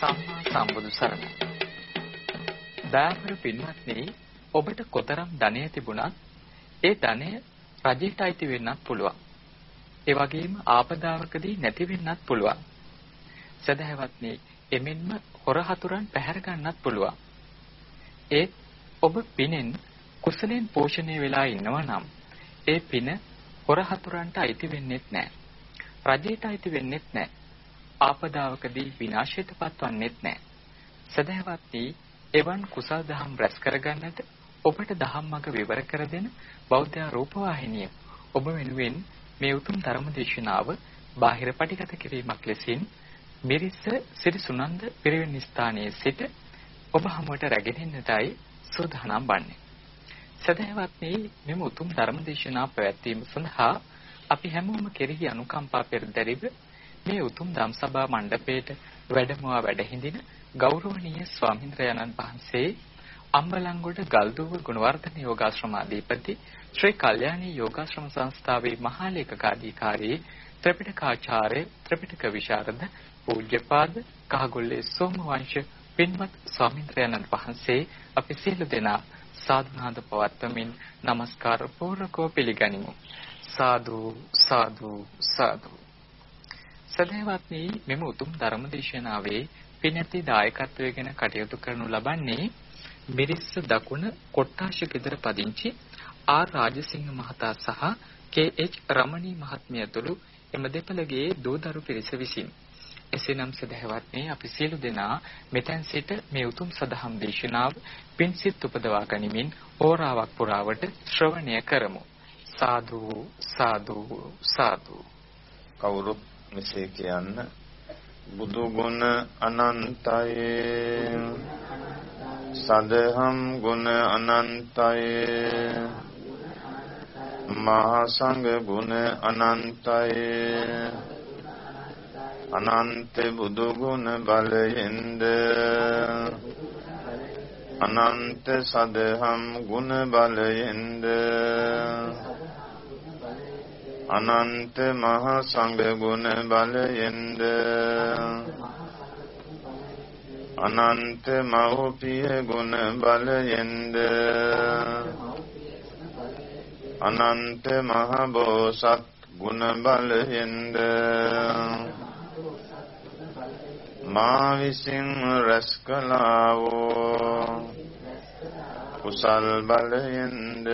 සම්මා සම්බුදු සරණයි. දයාවර පින්වත්නි ඔබට කොතරම් ධනය තිබුණත් ඒ ධනය රජයට අයිති වෙන්නත් පුළුවන්. ඒ වගේම ආපදාවකදී නැති වෙන්නත් පුළුවන්. සදහවත්නි එමෙන්ම හොරහතුරන් පැහැර ගන්නත් පුළුවන්. ඒත් ඔබ පිනෙන් කුසලෙන් පෝෂණය වෙලා ඉන්නවා නම් ඒ පින හොරහතුරන්ට අයිති වෙන්නේත් නැහැ. රජයට අයිති වෙන්නේත් නැහැ. ආපදාවකදී විනාශයට පත්වන්නේත් නැහැ. සදහවත්නි එවන් කුසල් දහම් රැස් කරගන්නට ඔබට දහම් මඟ විවර කර දෙන බෞද්ධ රූපවාහිනිය ඔබ වෙනුවෙන් මේ උතුම් ධර්ම දේශනාව බාහිර පටිගත කිරීමක් ලෙසින් මිරිස්ස සිරි සුනන්ද පිරිවෙන් ස්ථානයේ සිට ඔබ හමුවට රැගෙන එන්නටයි සූදානම් වන්නේ. සදහවත්නි මෙම උතුම් ධර්ම දේශනා පැවැත්වීම සඳහා අපි හැමෝම කෙරෙහි අනුකම්පා පෙරදරිව මේ උතුම් ධම්සභා මණ්ඩපයේට වැඩමවා වැඩ හිඳින ගෞරවනීය ස්වාමින්ද්‍රයන්න් වහන්සේ අම්බලන්ගොඩ ගල්දුව ගුණවර්ධන යෝගාශ්‍රමාධිපති ශ්‍රී කල්යාණී යෝගාශ්‍රම සංස්ථාවේ මහා ලේකකාධිකාරී ත්‍රිපිටකාචාර්ය ත්‍රිපිටක විශාරද පූජ්‍යපාද කහගොල්ලේ සෝමවංශ පින්වත් ස්වාමින්ද්‍රයන්න් වහන්සේ අපි සියලු දෙනා සාදුනාද පවත්වමින් নমස්කාර පූර්වකව පිළිගනිමු. සාදු සාදු සාදු. සදහවත්නි මෙම උතුම් ධර්මදේශනාවේ පිනැති දායකත්වයෙන් කටයුතු කරනු ලබන්නේ මිරිස්ස දකුණ කොට්ටාශ ගෙදර පදිංචි ආර් රාජසිංහ මහතා සහ කේ.එච්. රමණී මහත්මිය ඇතුළු එම දෙපළගේ දූදරු පිරිස විසින්. එසේනම් සදහවත්නි අපි සියලු දෙනා මෙතෙන් සිට මේ උතුම් සදහම් දේශනාව පින්සිත උපදවා ගනිමින් ඕරාවක් පුරාවට ශ්‍රවණය කරමු. සාදු සාදු සාදු. කවුරුත් මෙසේ කියන්න. බුදු ගුණ අනන්තයි. සදහම් ගුණ අනන්තයි. මහා සංඝ ගුණ අනන්තයි. අනන්ත බුදු ගුණ බලයෙන්ද. අනන්ත සදහම් ගුණ බලයෙන්ද. අනන්ත මහ සංඝ ගුණ බලයෙන්ද? අනන්ත මෞපිය ගුණ බලයෙන්ද? අනන්ත මහ බෝසත් ගුණ බලයෙන්ද? මා විසින් රැස් කළා වූ කුසල් බලයෙන්ද?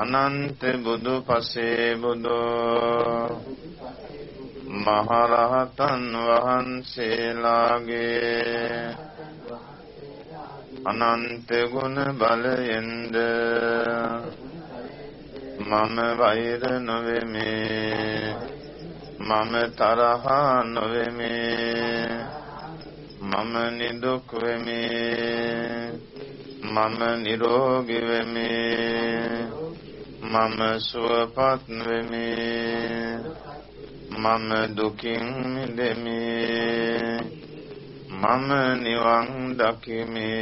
අනන්ත බුදු පසේ බුදු මහරහතන් වහන්සේලාගේ අනන්ත ගුණ බලයෙන්ද මම වෛර නොවෙමි. මම තරහ නොවෙමි. මම නිදුක් වෙමි. මම නිරෝගී වෙමි. මම සුවපත් වෙමි මම දුකින් මිදෙමි. මම නිවන් දකිමි.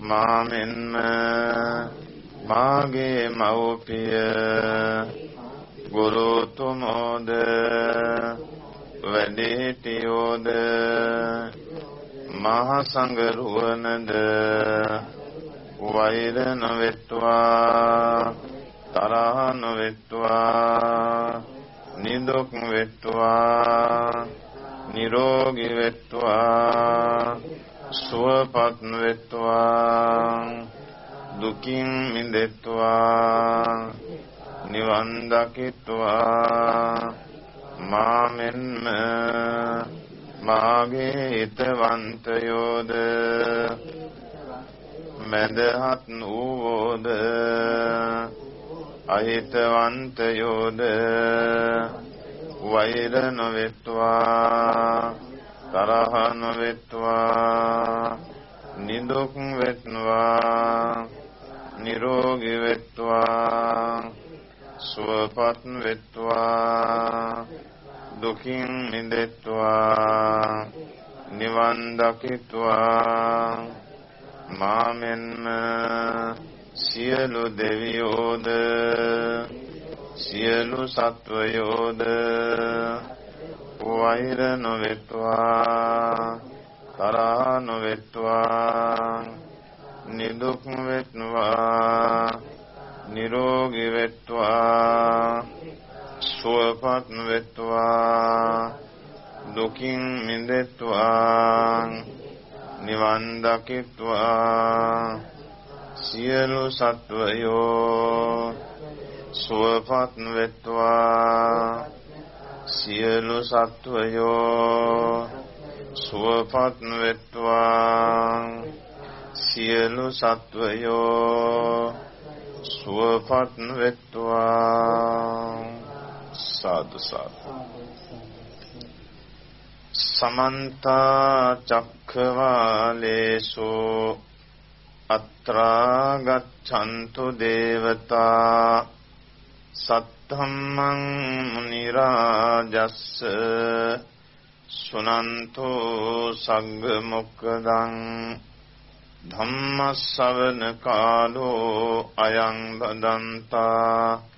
මා මෙන්ම මාගේ මව්පිය. ගුරුතුමෝද වැඩිහිටියෝද මහ සංඝ රුවනද වෛර නොවෙත්වා තරහ නොවෙත්වා නිදුක් වෙත්වා නිරෝගී වෙත්වා සුවපත් වෙත්වා දුකින් මිදෙත්වා නිවන් දකිත්වා. මාමෙන්ම මාගේ හිතවන්තයෝද මැදහත් වූවෝද? අහිතවන්තයෝද? වෛර නොවෙත්වා තරහ නොවෙත්වා නිදුක් වෙත්වා නිරෝගී වෙත්වා සුවපත් වෙත්වා දුකින් මිදෙත්වා නිවන් දකිත්වා. මාමෙන්ම සියලු දෙවියෝද සියලු සත්වයෝද වෛර නොවෙත්වා තරහ නොවෙත්වා නිදුක් වෙත්වා නිරෝගී වෙත්වා සුවපත් වෙත්වා දුකින් මිදෙත්වා නිවන් දකිත්වා සියලු සත්වයෝ සුවපත් වෙත්වා. සියලු සත්වයෝ සුවපත් වෙත්වා. සියලු සත්වයෝ සුවපත් වෙත්වා. සාදු සාදු. සමන්ත චක්ඛවාලේසු අත්‍රා ගච්ඡන්තු දේවතා සත්තම්මං මුනි රාජස්ස සුනන්තෝ සංඝ මොක්කදං ධම්මස්සවන කාලෝ අයං බදන්තා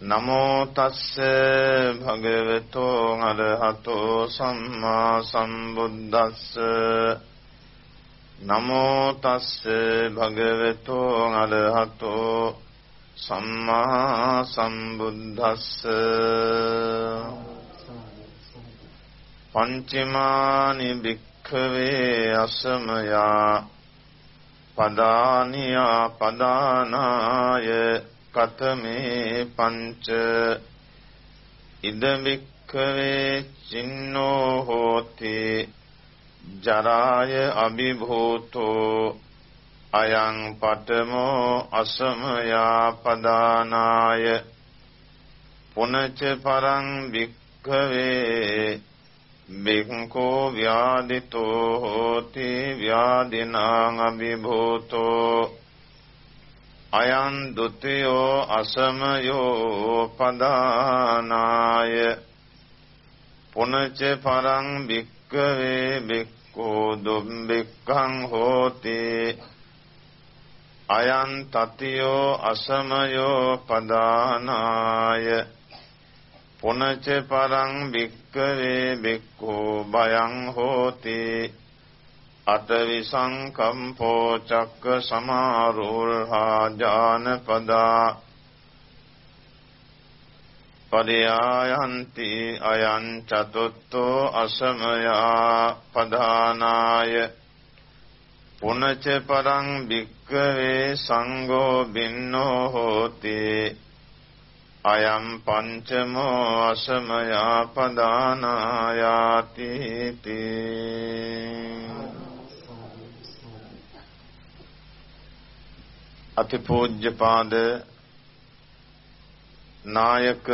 නමෝ තස්ස භගවතෝ අරහතෝ සම්මා සම්බුද්දස්ස. නමෝ තස්ස භගවතෝ අරහතෝ සම්මා සම්බුද්දස්ස. පංචමානි භික්ඛවේ අසමයා. පදානියා පදානාය. කතමේ පංච ඉද භික්ඛවේ චින්නෝ හෝති ජරාය අභිභූතෝ අයං පඨමෝ අසමයා පදානාය පුනච පරං භික්ඛවේ බික්ඛෝ ව්‍යාදිතෝ හෝති ව්‍යාදිනං අභිභූතෝ අයං ဒ ුතියෝ අසමයෝ පදානාය පුනච පරං බික්ඛවේ බික්ඛෝ දුම්බික්ඛං හෝති අයං තතියෝ අසමයෝ පදානාය පුනච පරං භික්කවේ බික්ඛෝ බයං හෝති අටවි සංකම්පෝ චක්ක සමාරෝහා ඥානපදා පරියායන්ති අයං චතුත්ථෝ අසමයා පදානාය පුනච පරං භික්කවේ සංඝෝ බින්නෝ හෝති අයම් පංචමෝ අසමයා පදානායාති අතිපූජ්‍යපාද නායක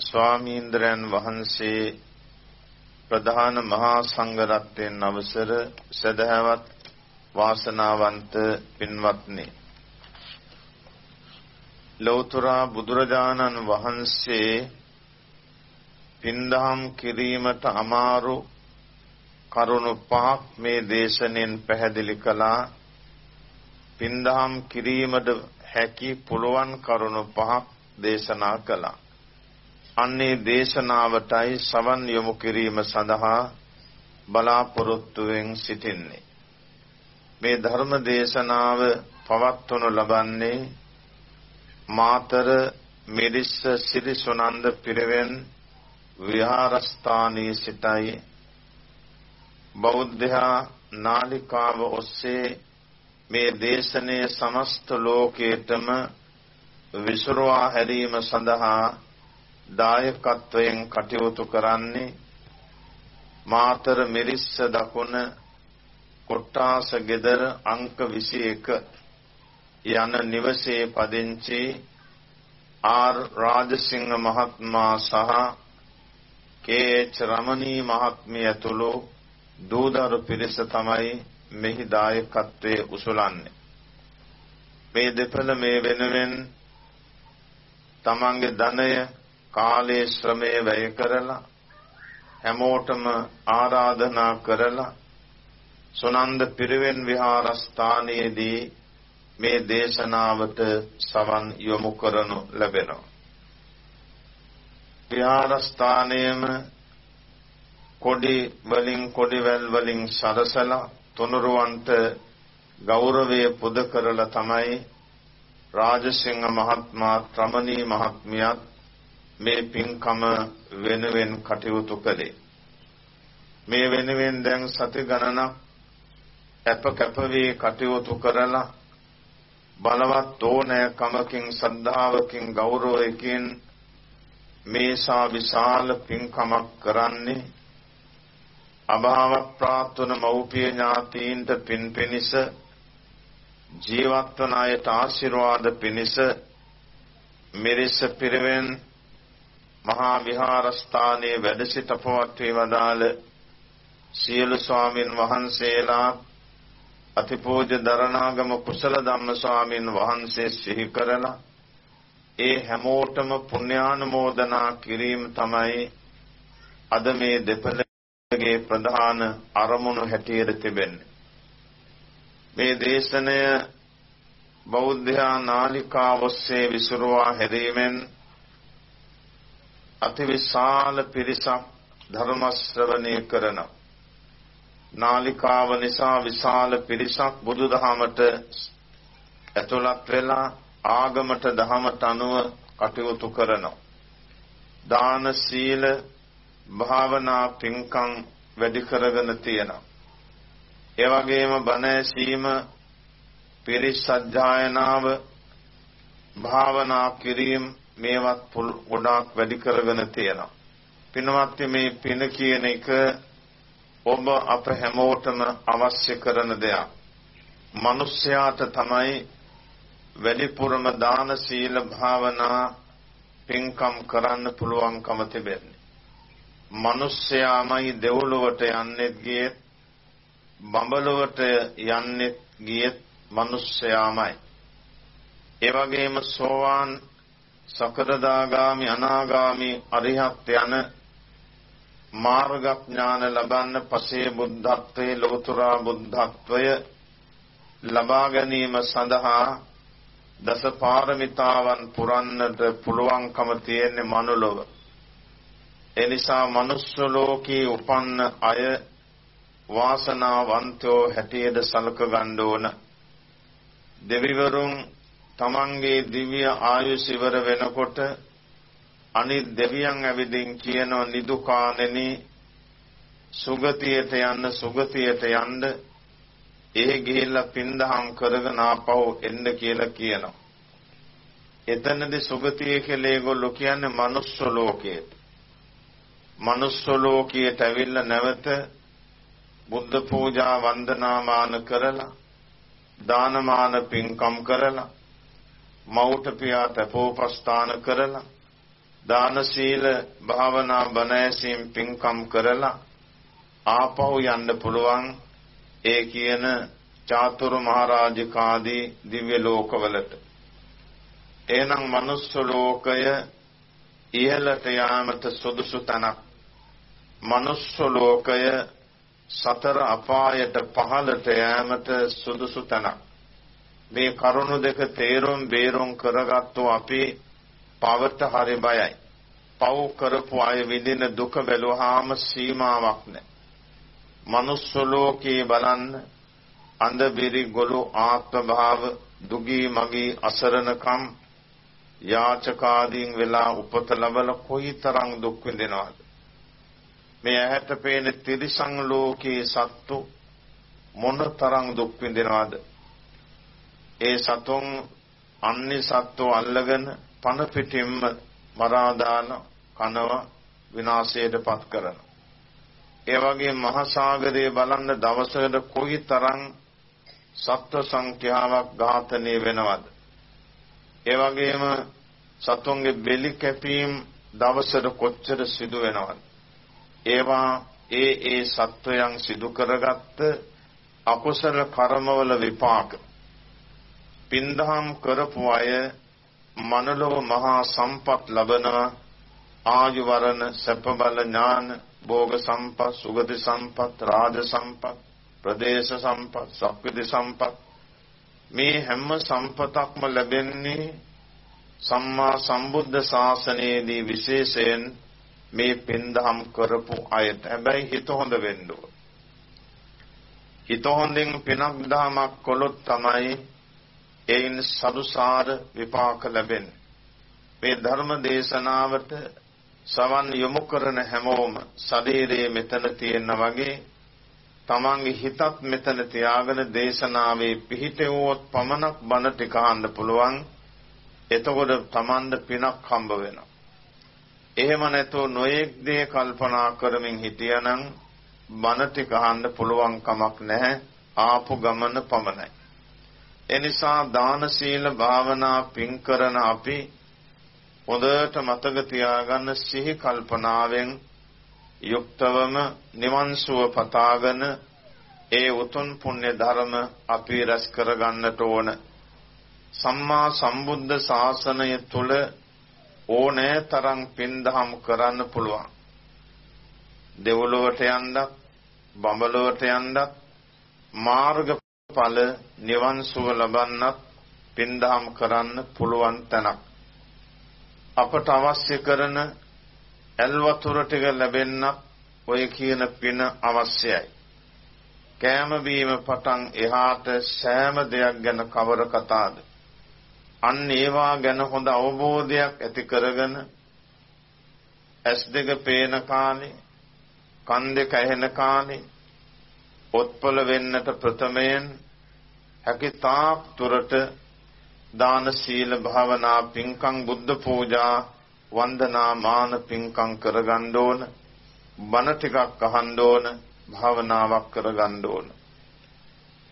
ස්වාමීන්ද්‍රයන් වහන්සේ ප්‍රධාන මහා සංඝරත්නයන් අවසර සදහවත් වාසනාවන්ත පින්වත්නි. ලෞතර බුදුරජාණන් වහන්සේ පින්දහම් කිරීමට අමාරු කරුණු පහක් මේ දේශනෙන් පැහැදිලි කළා. පින්දහම් කිරීමට හැකි පුළුවන් කරුණු පහක් දේශනා කළා. අන්නේ දේශනාවටයි සවන් යොමු කිරීම සඳහා බලාපොරොත්තුවෙන් සිටින්නේ. මේ ධර්ම දේශනාව පවත්වනු ලබන්නේ මාතර මිරිස්ස සිරිසුනන්ද පිරිවෙන් විහාරස්ථානයේ සිටයි. බෞද්ධයා නාලිකාව ඔස්සේ මේ දේශනයේ සමස්ත ලෝකයටම විසුරුවා හැරීම සඳහා දායකත්වයෙන් කටයුතු කරන්නේ මාතර මිරිස්ස දකුණ කොට්ටාස ගෙදර අංක 21 යන නිවසේ පදිංචි ආර් රාජසිංහ මහත්මයා සහ කේ.එච්. රමණී මහත්මිය ඇතුළු දූදරු පිරිස තමයි මෙහි දායකත්වයේ උසුලන්නේ. මේ දෙපළ මේ වෙනුවෙන් තමන්ගේ ධනය කාලයේ ශ්‍රමය වැය කරලා හැමෝටම ආරාධනා කරලා සුනන්ද පිරිවෙන් විහාරස්ථානයේදී මේ දේශනාවට සවන් යොමු කරනු ලැබෙනවා. විහාරස්ථානයේම කොඩි වලින් කොඩිවැල් වලින් සරසලා තුනුරුවන්ට ගෞරවය පුද කරලා තමයි රාජසිංහ මහත්මයා ත්‍රමණී මහත්මියත් මේ පින්කම වෙනුවෙන් කටයුතු කළේ. මේ වෙනුවෙන් දැන් සති ගණනක් අප කැප වී කටයුතු කරලා බලවත් ඕනෑකමකින් සද්ධාවකින් ගෞරවයකින් මේසා විශාල පින්කමක් කරන්නේ අභාව ප්‍රාර්ථන මෞපිය ඥාතීන්ට පින් පිනිස ජීවත් වන අයට ආශිර්වාද පිණිස මිරිස පිරවෙන් මහා විහාරස්ථානයේ වැඩ සිට පවත්වී වදාළ සියලු ස්වාමින් වහන්සේලා අතිපූජ්‍ය දරණාගම කුසල ධම්ම ස්වාමින් වහන්සේ සිහි කරලා ඒ හැමෝටම පුණ්‍යානුමෝදනා කිරීම තමයි අද මේ දෙපළගේ ප්‍රධාන අරමුණු හැටියට තිබෙන්නේ. මේ දේශනය බෞද්ධයා නාලිකාව ඔස්සේ විසිරුවා හැරීමෙන් අතිවිශාල පිරිසක් ධර්ම ශ්‍රවණය කරන නාලිකාව නිසා විශාල පිරිසක් බුදුදහමට ඇතුළත් වෙලා ආගමට දහමට අනුව කටයුතු කරනවා. දාන සීල භාවනා පින්කම් වැඩි කරගෙන තියෙනවා ඒ වගේම බණ ඇසීම පිරිස් සජ්ජායනාව භාවනා කිරීම මේවත් ගොඩාක් වැඩි කරගෙන තියෙනවා. පින්වත් මේ පින කියන එක ඔබ අප හැමෝටම අවශ්‍ය කරන දෙයක්. මිනිස්යාට තමයි වැඩිපුරම දාන සීල භාවනා පින්කම් කරන්න පුළුවන්කම තිබෙන්නේ. මිනිස්යාමයි දෙව්ලොවට යන්නේ ගියේ බඹලොවට යන්නේ ගියත් මිනිස්යාමයි. ඒ වගේම සෝවාන් සකරදාගාමි අනාගාමි අරිහත් යන මාර්ගඥාන ලබන්න පසේ බුද්ධත්වයේ ලෝතුරා බුද්ධත්වය ලබා ගැනීම සඳහා දස පාරමිතාවන් පුරන්නට පුළුවන්කම තියෙන්නේ මනුලොව. එනිසා මනුස්ස ලෝකේ උපන්න අය වාසනාවන්තයෝ හැටියට සලක ගන්න ඕන දෙවිවරුන් තමන්ගේ දිව්‍ය ආයුෂ ඉවර වෙනකොට අනිත් දෙවියන් ඇවිදින් කියන නිදුකානෙනි සුගතියට යන්න සුගතියට යන්න ඒ ගිහිල්ලා පින්දහම් කරගෙන ආපහු එන්න කියලා කියනවා. එතනදී සුගතිය කියලා ඒගොල්ලෝ කියන්නේ manuss ලෝකයට. Manuss ලෝකයට ඇවිල්ලා නැවත බුද්ධ පූජා වන්දනාමාන කරලා දානමාන පින්කම් කරලා මෞට පියා තපෝපස්ථාන කරලා දාන සීල භාවනා බණෑසීම් පින්කම් කරලා ආපහු යන්න පුළුවන් ඒ කියන චාතුරු මහරජකාදී දිව්‍ය ලෝකවලට. එනම් මනුස්ස ලෝකය ඉහළට යාමට සුදුසු තැනක් මනුස්ස ලෝකය සතර අපායට පහළට යෑමට සුදුසු තැනක්. මේ කරුණු දෙක තේරුම් බේරුම් කරගත්තු අපි පවට හරි බයයි. පව් කරපු අය විඳින දුක බැලුවාම සීමාවක් නැහැ. මනුස්ස ලෝකේ බලන්න අන්ධබිරි ගොළු ආත්ම භාව දුගී මගී අසරණකම් යාචකාදීන් වෙලා උපත ලැබල කොයිතරම් දුක් විඳිනවද මේ ඇහැට පේන තිරිසන් ලෝකයේ සත්තු මොනතරම් දුක් විඳිනවද? ඒ සතුන් අන්‍ය සත්තු අල්ලගෙන පන පිටින්ම මරා දාන කනව විනාශයටපත් කරන. ඒ වගේ මහා සාගරයේ බලන්න දවසකට කොයිතරම් සත්ව සංඛ්‍යාවක් ඝාතනය වෙනවද? ඒ වගේම සතුන්ගේ බෙලි කැපීම් දවසට කොච්චර සිදු වෙනවද? ඒවා ඒ ඒ සත්වයන් සිදු කරගත්ත අකුසල කර්මවල විපාක පින්දහම් කරපු අය මනලව මහා සම්පත් ලබනවා ආයු වරණ සැප බල ඥාන භෝග සම්පත් සුගති සම්පත් රාජ සම්පත් ප්‍රදේශ සම්පත් සක්විති සම්පත් මේ හැම සම්පතක්ම ලැබෙන්නේ සම්මා සම්බුද්ධ ශාසනයේදී විශේෂයෙන් මේ පින්දහම් කරපු අයට හැබැයි හිත හොඳ වෙන්න ඕන. හිත හොඳින් පිනක් දහමක් කළොත් තමයි එයින් සදුසාර විපාක ලැබෙන්නේ. මේ ධර්ම දේශනාවට සවන් යොමු කරන හැමෝම ශරීරයේ මෙතන තියෙන වගේ තමන්ගේ හිතත් මෙතන තියාගෙන දේශනාවේ පිහිටෙවොත් පමණක් බණ ටික අහන්න පුළුවන්. එතකොට තමන්ද පිනක් හම්බ වෙනවා. එහෙම නැතුව නොයෙක් දේ කල්පනා කරමින් හිටියනම් බණ ටික අහන්න පුළුවන් කමක් නැහැ. ආපු ගමන පමණයි. එනිසා දාන සීල භාවනා පින් කරන අපි හොඳට මතක තියාගන්න සිහි කල්පනාවෙන් යුක්තවම නිවන් සුව පතාගෙන ඒ උතුම් පුණ්‍ය ධර්ම අපි රැස් කරගන්නට ඕන. සම්මා සම්බුද්ධ ශාසනය තුල ඕනෑ තරම් පින්දහම් කරන්න පුළුවන්. දෙව්ලොවට යන්නත් බඹලොවට යන්නත් මාර්ගඵල නිවන් සුව ලබන්නත් පින්දහම් කරන්න පුළුවන් තැනක්. අපට අවශ්‍ය කරන ඇල් වතුර ටික ලැබෙන්න ඔය කියන පින අවශ්‍යයි. කෑම බීම පටන් එහාට සෑම දෙයක් ගැන කවර කතාද? අන්න ඒවා ගැන හොඳ අවබෝධයක් ඇති කරගෙන ඇස් දෙක පේන කාලේ, කන් දෙක ඇහෙන කාලේ, ඔත්පල වෙන්නට ප්‍රථමයෙන් හැකි තාක් තුරට දාන සීල භාවනා පින්කම් බුද්ධ පූජා වන්දනා මාන පින්කම් කරගන්න ඕන. බණ ටිකක් අහන්න ඕන. භාවනාවක් කරගන්න ඕන.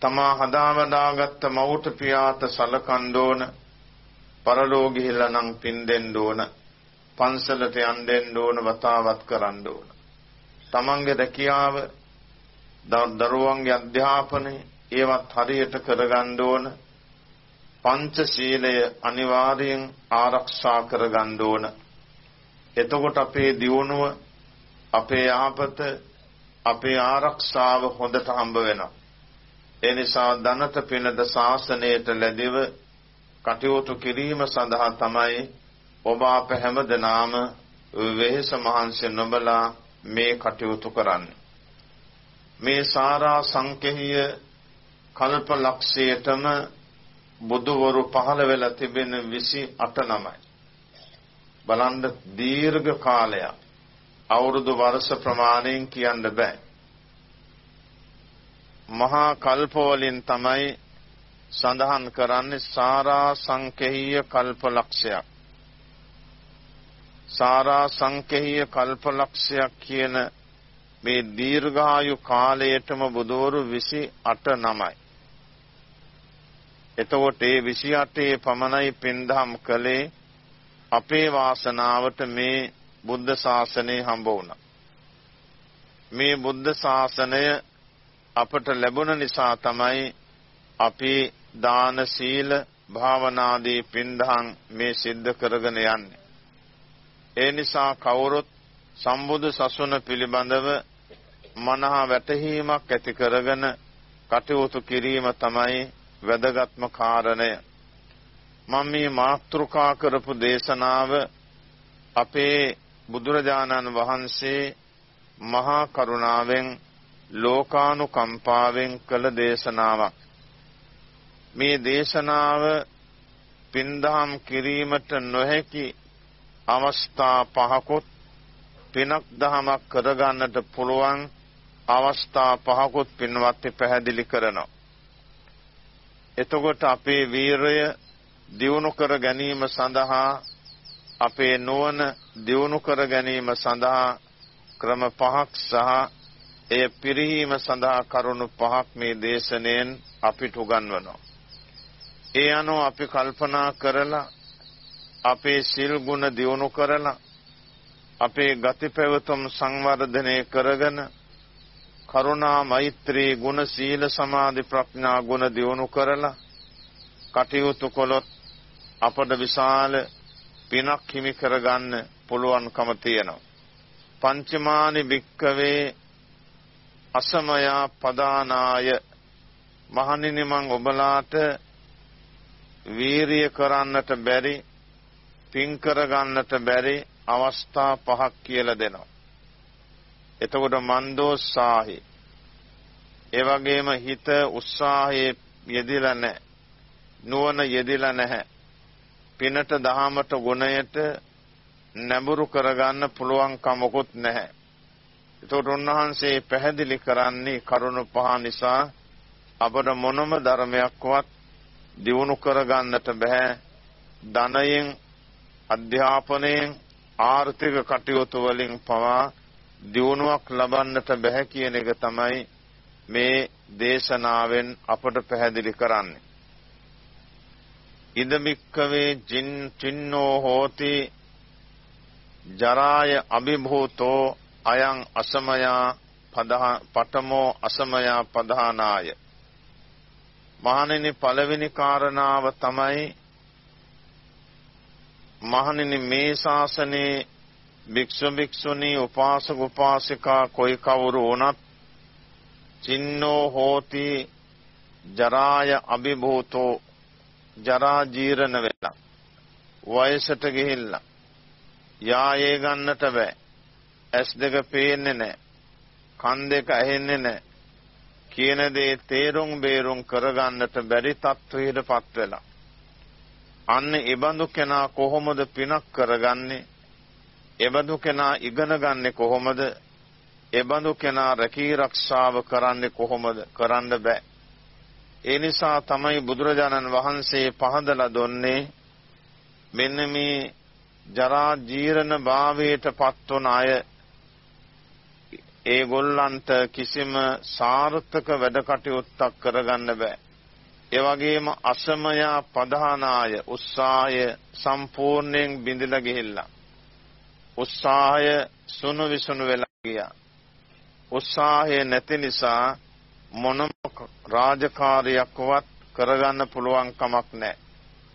තමා හදාවදාගත්ත මවුට පියාට සලකන්න ඕන. පරලෝ ගිහිල්ලා නම් පින් දෙන්න ඕන. පන්සලට යන්න දෙන්න ඕන වතාවත් කරන්න ඕන. තමන්ගේ රැකියාව දරුවන්ගේ අධ්‍යාපනය ඒවත් හරියට කරගන්න ඕන. පංචශීලය අනිවාර්යෙන් ආරක්ෂා කරගන්න ඕන. එතකොට අපේ දියුණුව, අපේ ආපත, අපේ ආරක්ෂාව හොඳට හම්බ වෙනවා. ඒ නිසා ධනත පිනද ශාසනයට ලැබෙව කටයුතු කිරීම සඳහා තමයි ඔබ අප හැමදෙනාම වෙහෙස මහන්සි නොබලා මේ කටයුතු කරන්නේ. මේ සාරා සංකේය කල්ප ලක්ෂයටම බුදුවරු පහළ වෙලා තිබෙන 28 නමයි. බලන්න දීර්ඝ කාලයක් අවුරුදු වර්ෂ ප්‍රමාණයෙන් කියන්න බෑ. මහා කල්ප වලින් තමයි සඳහන් කරන්නේ සාරා සංකේය කල්පලක්ෂයක්. සාරා සංකේය කල්පලක්ෂයක් කියන මේ දීර්ඝායු කාලයටම බුදවරු 28 නමයි. එතකොට ඒ 28 පමණයි පින්දහම් කළේ අපේ වාසනාවට මේ බුද්ධ ශාසනය හම්බ වුණා. මේ බුද්ධ ශාසනය අපට ලැබුණ නිසා තමයි අපි දාන සීල භාවනාදී පින්දහම් මේ සිද්ධ කරගෙන යන්නේ. ඒ නිසා කවුරුත් සම්බුදු සසුන පිළිබඳව මනහා වැටහීමක් ඇති කරගෙන කටයුතු කිරීම තමයි වැදගත්ම කාරණය මම මේ මාත්‍රිකා කරපු දේශනාව අපේ බුදුරජාණන් වහන්සේ මහා කරුණාවෙන් ලෝකානුකම්පාවෙන් කළ දේශනාවක්. මේ දේශනාව පින්දහම් කිරීමට නොහැකි අවස්ථා පහකොත් පිනක් දහමක් කරගන්නට පුළුවන් අවස්ථා පහකොත් පින්වත් පැහැදිලි කරනවා. එතකොට අපේ වීරය දියුණු කර ගැනීම සඳහා අපේ නුවණ දියුණු කර ගැනීම සඳහා ක්‍රම පහක් සහ එය පිරිහීම සඳහා කරුණු පහක් මේ දේශනෙන් අපිට උගන්වනවා. ඒ අනුව අපි කල්පනා කරලා අපේ සිල් ගුණ දියුණු කරලා අපේ ගති පැවතුම් සංවර්ධනය කරගෙන කරුණා මෛත්‍රී ගුණ සීල සමාධි ප්‍රඥා ගුණ දියුණු කරලා කටයුතු කළොත් අපට විශාල පිනක් හිමි කරගන්න පුළුවන්කම තියෙනවා. පංචමානි භික්කවේ අසමයා පදානාය මහණෙනි මං ඔබලාට වීරිය කරන්නට බැරි පින් කරගන්නට බැරි අවස්ථා පහක් කියලා දෙනවා. එතකොට මන්දෝත්සාහි ඒ වගේම හිත උත්සාහයේ යෙදිලා නැහැ. නුවණ යෙදිලා නැහැ. පිනට දහමට ගුණයට නැඹුරු කරගන්න පුළුවන් කමකුත් නැහැ. ඒතකොට උන්වහන්සේ පැහැදිලි කරන්නේ කරුණ පහ නිසා අපට මොනම ධර්මයක්වත් දියුණු කරගන්නට බෑ. ධනයෙන් අධ්‍යාපනයෙන් ආර්ථික කටයුතු වලින් පවා දියුණුවක් ලබන්නට බෑ කියන එක තමයි මේ දේශනාවෙන් අපට පැහැදිලි කරන්නේ. ඉදමික්කවේ ජින් චින්නෝ හෝති ජරාය අභිභූතෝ අයං අසමයා පඨමෝ අසමයා පධානාය. මහණෙනි පළවෙනි කාරණාව තමයි මහණෙනි මේ ශාසනයේ භික්ෂු භික්ෂුණී උපාසක උපාසිකා කොයි කවුරු වුණත් චින්නෝ හෝති ජරාය අභිභූතෝ ජරා ජීරණ වෙලා වයසට ගිහිල්ලා යායේ ගන්නට බෑ ඇස් දෙක පේන්නේ නැහැ කන් දෙක ඇහෙන්නේ නැහැ කියන දේ තේරුම් බේරුම් කරගන්නට බැරි තත්වයකටපත් වෙලා අන්න එබඳු කෙනා කොහොමද පිනක් කරගන්නේ? එබඳු කෙනා ඉගෙන ගන්නේ කොහොමද? එබඳු කෙනා රැකී රක්ෂාව කරන්නේ කොහොමද? කරන්න බෑ. ඒ නිසා තමයි බුදුරජාණන් වහන්සේ පහදලා දුන්නේ මෙන්න මේ ජරා ජීර්ණ භාවයට පත් වන අය. ඒගොල්ලන්ට කිසිම සාර්ථක වැඩ කටයුත්තක් කරගන්න බෑ. ඒ වගේම අසමයා පධානාය උත්සාහය සම්පූර්ණයෙන් බිඳිලා ගිහිල්ලා. උත්සාහය සුණු විසුණු වෙලා ගියා. උත්සාහය නැති නිසා මොනම රාජකාරියක්වත් කරගන්න පුළුවන් කමක් නැහැ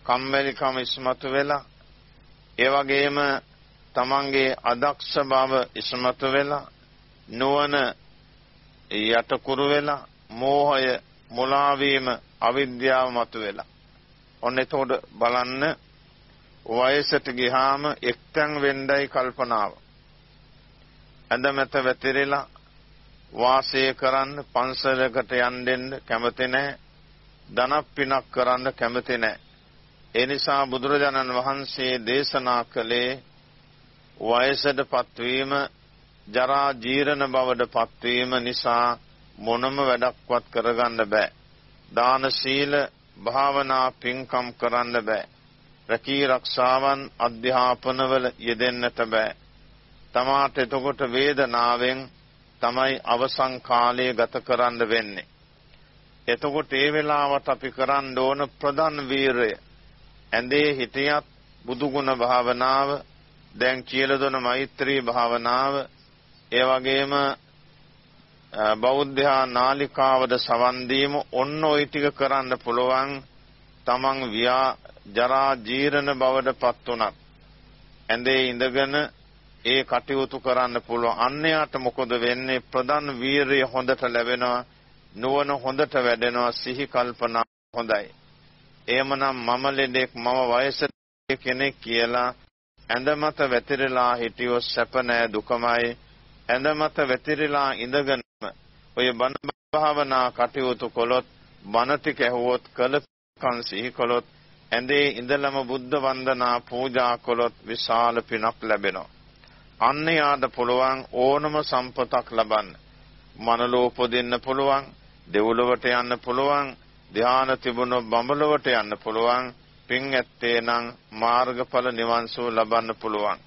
කම්මැලිකම ඉස්මතු වෙලා ඒ වගේම තමන්ගේ අදක්ෂ බව ඉස්මතු වෙලා නුවණ යටකුරු වෙලා මෝහය මුලා වීම අවිද්‍යාව මතුවෙලා. ඔන්න එතකොට බලන්න වයසට ගියාම එක්තැන් වෙන්නයි කල්පනාව. ඇඳමැත වැතිරෙලා වාසය කරන්න පන්සලකට යන්න දෙන්න කැමති නැහැ. ධනක් පිනක් කරන්න කැමති නැහැ. ඒ නිසා බුදුරජාණන් වහන්සේ දේශනා කළේ වයසට පත්වීම ජරා ජීර්ණ බවට පත්වීම නිසා මොනම වැඩක්වත් කරගන්න බෑ. දාන සීල භාවනා පින්කම් කරන්න බෑ. රැකී රක්ෂාවන් අධ්‍යාපනවල යෙදෙන්නට බෑ. තමාට එතකොට වේදනාවෙන් තමයි අවසන් කාලය ගත කරන්න වෙන්නේ. එතකොට ඒ වෙලාවට අපි කරන්න ඕන ප්‍රධාන වීරය. ඇඳේ හිටියත් බුදුගුණ භාවනාව දැන් කියලා දුන මෛත්‍රී භාවනාව ඒ වගේම බෞද්ධයා නාලිකාවද සවන් දීම ඔන්න ওই ටික කරන්න පුළුවන්. තමන් ව්‍යා ජරා ජීර්ණ බවට පත් උනත්. ඇඳේ ඉඳගෙන ඒ කටයුතු කරන්න පුළුවන්. අන්‍යයට මොකද වෙන්නේ? ප්‍රධාන වීරිය හොඳට ලැබෙනවා නුවණ හොඳට වැඩෙනවා සිහි කල්පනා හොඳයි. එහෙමනම් මම ලෙඩෙක් මම වයසට කෙනෙක් කියලා ඇඳ මත වැතිරලා හිටියොත් සැප නැ දුකමයි. ඇඳ මත වැතිරලා ඉඳගෙන ඔය බණ භාවනා කටයුතු කළොත් බණ ටික ඇහුවොත් කලකන් සිහි කළොත් ඇඳේ ඉඳලම බුද්ධ වන්දනා පූජා කළොත් විශාල පිනක් ලැබෙනවා. අන්න යාට පුළුවන් ඕනම සම්පතක් ලබන්න. මනලෝ උපදින්න පුළුවන්, දෙව්ලොවට යන්න පුළුවන්, ධාන තිබුණොත් බඹලොවට යන්න පුළුවන්, පින් ඇත්තේ නම් මාර්ගඵල නිවන් සුව ලබන්න පුළුවන්.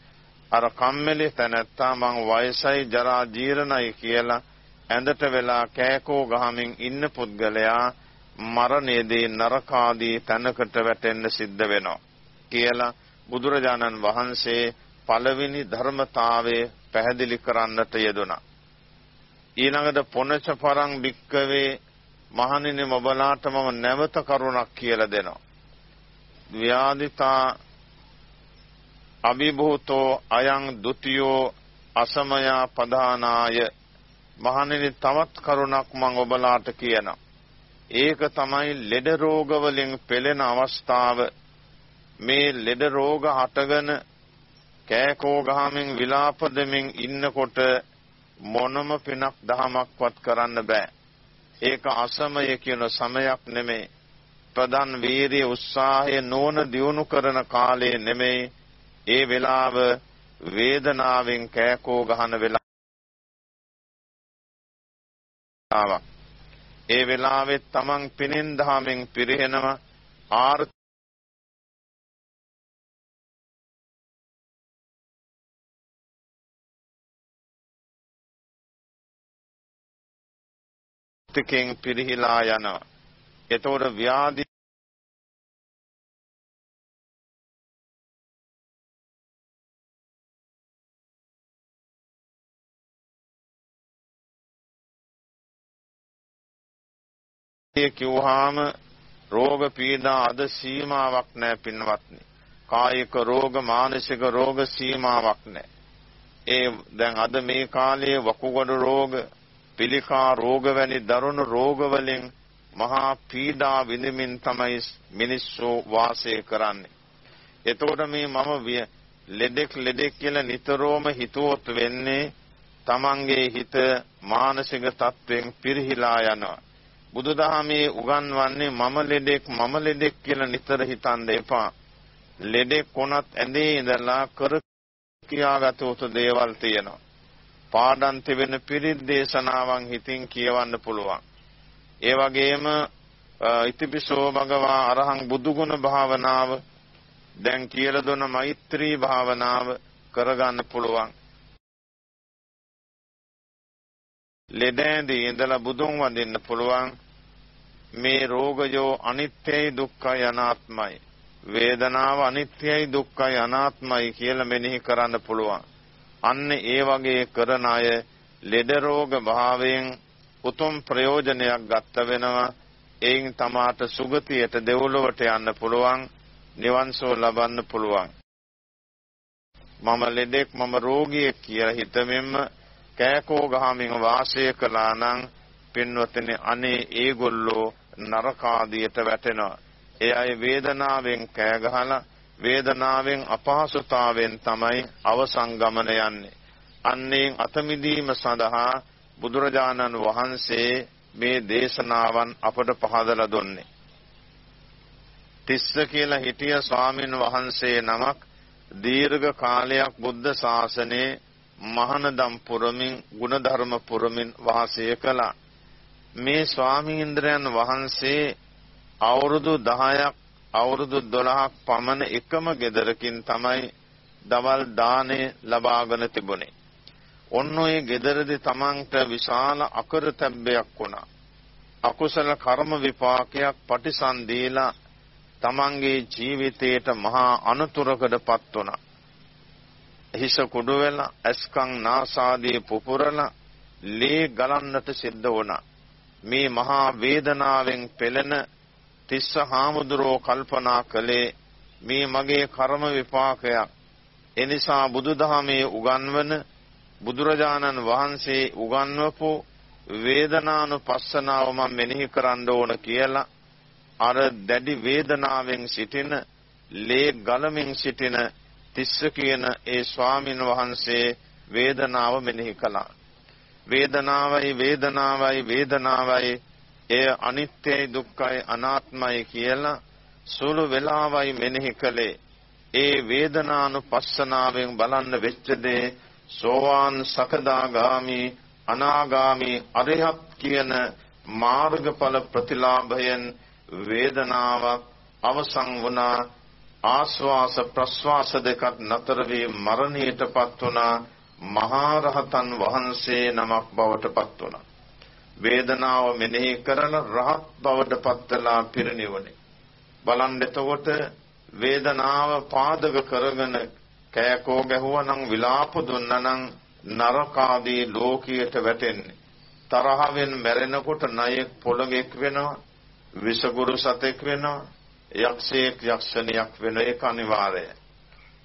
අර කම්මැලි තැනැත්තා මං වයසයි ජරා ජීර්ණයි කියලා ඇඳට වෙලා කෑකෝ ගහමින් ඉන්න පුද්ගලයා මරණයේදී නරකාදී තැනකට වැටෙන්න සිද්ධ වෙනවා කියලා බුදුරජාණන් වහන්සේ පළවෙනි ධර්මතාවය පැහැදිලි කරන්නට යෙදුණා. ඊළඟට පොනච පරං භික්කවේ මහණෙනි ඔබලාට මම නැවත කරුණක් කියලා දෙනවා. ව්‍යාධිතා අභිභූතෝ අයං ဒ ුතියෝ අසමයා පදානාය මහණෙනි තවත් කරුණක් මම ඔබලාට කියනවා. ඒක තමයි ලෙඩ රෝග වලින් පෙළෙන අවස්ථාව. මේ ලෙඩ රෝග හටගෙන කෑකෝ ගහමින් විලාප දෙමින් ඉන්නකොට මොනම පිනක් දහමක්වත් කරන්න බෑ. ඒක අසමය කියන සමයක් නෙමෙයි. ප්‍රධාන වීරිය උත්සාහය නෝන දියුණු කරන කාලේ නෙමෙයි. ඒ වෙලාව වේදනාවෙන් කෑකෝ ගහන වෙලාවක්. ඒ වෙලාවෙත් තමන් පිනෙන් දහමෙන් පිරිහෙනවා ආර්ථ ටිකෙන් පිරිහිලා යනවා. එතකොට ව්‍යාධි කිව්වහම රෝග පීඩා අද සීමාවක් නැහැ පින්වත්නි. කායික රෝග මානසික රෝග සීමාවක් නැහැ. ඒ දැන් අද මේ කාලයේ වකුගඩු රෝග පිළිකා රෝග වැනි දරුණු රෝග වලින් මහා පීඩා විඳමින් තමයි මිනිස්සු වාසය කරන්නේ. එතකොට මේ මම ලෙඩෙක් ලෙඩෙක් කියලා නිතරම හිතුවොත් වෙන්නේ තමන්ගේ හිත මානසික තත්වයෙන් පිරිහිලා යනවා. බුදුදහමේ උගන්වන්නේ මම ලෙඩෙක් මම ලෙඩෙක් කියලා නිතර හිතන්න එපා. ලෙඩෙක් කොනත් ඇඳේ ඉඳලා කර කියාගත යුතු දේවල් තියෙනවා. පාඩම් තිබෙන පිරිත් දේශනාවන් හිතින් කියවන්න පුළුවන්. ඒ වගේම ඉතිපිසෝ භගවා අරහං බුදුගුණ භාවනාව දැන් කියලා දුන මෛත්‍රී භාවනාව කරගන්න පුළුවන්. ලෙඩෑඳී ඉඳලා බුදුන් වඳින්න පුළුවන්. මේ රෝගයෝ අනිත්‍යයි දුක්ඛයි අනාත්මයි. වේදනාව අනිත්‍යයි දුක්ඛයි අනාත්මයි කියලා මෙනෙහි කරන්න පුළුවන්. අන්න ඒ වගේ කරන අය ලෙඩ රෝග භාවයෙන් උතුම් ප්‍රයෝජනයක් ගත්ත වෙනවා. එයින් තමාට සුගතියට දෙවොලවට යන්න පුළුවන්. නිවන්සෝ ලබන්න පුළුවන්. මම ලෙඩෙක් මම රෝගියෙක් කියලා හිතමින්ම කෑකෝ ගහමින් වාසය කළා නම් පින්වත්නි අනේ ඒගොල්ලෝ නරකාදියට වැටෙනවා. ඒ අය වේදනාවෙන් කෑ ගහලා වේදනාවෙන් අපහසුතාවෙන් තමයි අවසන් ගමන යන්නේ. අන්නේන් අතමිදීම සඳහා බුදුරජාණන් වහන්සේ මේ දේශනාවන් අපට පහදලා දුන්නේ. තිස්ස කියලා හිටිය ස්වාමින් වහන්සේ නමක් දීර්ඝ කාලයක් බුද්ධ ශාසනයේ මහානදම් පුරමින් ගුණධර්ම පුරමින් වාසය කළා. මේ ස්වාමීන්ද්‍රයන් වහන්සේ අවුරුදු 10ක් අවුරුදු 12ක් පමණ එකම ගෙදරකින් තමයි දවල් දාණය ලබාගෙන තිබුණේ. ඔන්න ඔය ගෙදරදී තමන්ට විශාල අකරතැබ්බයක් වුණා. අකුසල කර්ම විපාකයක් පටිසන්දීලා තමන්ගේ ජීවිතයට මහා අනතුරකටපත් වුණා. හිස කුඩු වෙලා ඇස්කම් නාසාදී පුපුරලා ලේ ගලන්නට සිද්ධ වුණා. මේ මහා වේදනාවෙන් පෙළෙන තිස්ස හාමුදුරෝ කල්පනා කළේ මේ මගේ කර්ම විපාකයක්. එනිසා බුදුදහමේ උගන්වන බුදුරජාණන් වහන්සේ උගන්වපු වේදනානුපස්සනාව මම මෙනෙහි කරන්න ඕන කියලා අර දැඩි වේදනාවෙන් සිටින ලේ ගලමින් සිටින තිස්ස කියන ඒ ස්වාමින් වහන්සේ වේදනාව මෙනෙහි කළා. වේදනාවයි වේදනාවයි වේදනාවයි එය අනිත්‍යයි දුක්ඛයි අනාත්මයි කියලා සුළු වෙලාවයි මෙනෙහි කළේ. ඒ වේදනානුපස්සනාවෙන් බලන්න වෙච්ච දේ සෝවාන් සකදාගාමි අනාගාමි අරිහත් කියන මාර්ගඵල ප්‍රතිලාභයෙන් වේදනාවක් අවසන් වුණා. ආස්වාස ප්‍රස්වාස දෙකත් නතර වී මරණයටපත් වුණා. මහා රහතන් වහන්සේ නමක් බවට පත් වුණා. වේදනාව මෙනෙහි කරන රහත් බවට පත්වලා පිරිනිවනේ. බලන්න එතකොට වේදනාව පාදක කරගෙන කෑකෝ ගැහුවනම් විලාප දුන්නනම් නරකාදී ලෝකියට වැටෙන්නේ. තරහවෙන් මැරෙනකොට ණයෙක් පොළගෙක් වෙනවා විසගුරු සතෙක් වෙනවා යක්ෂයෙක් යක්ෂණියක් වෙන එක අනිවාර්යයි.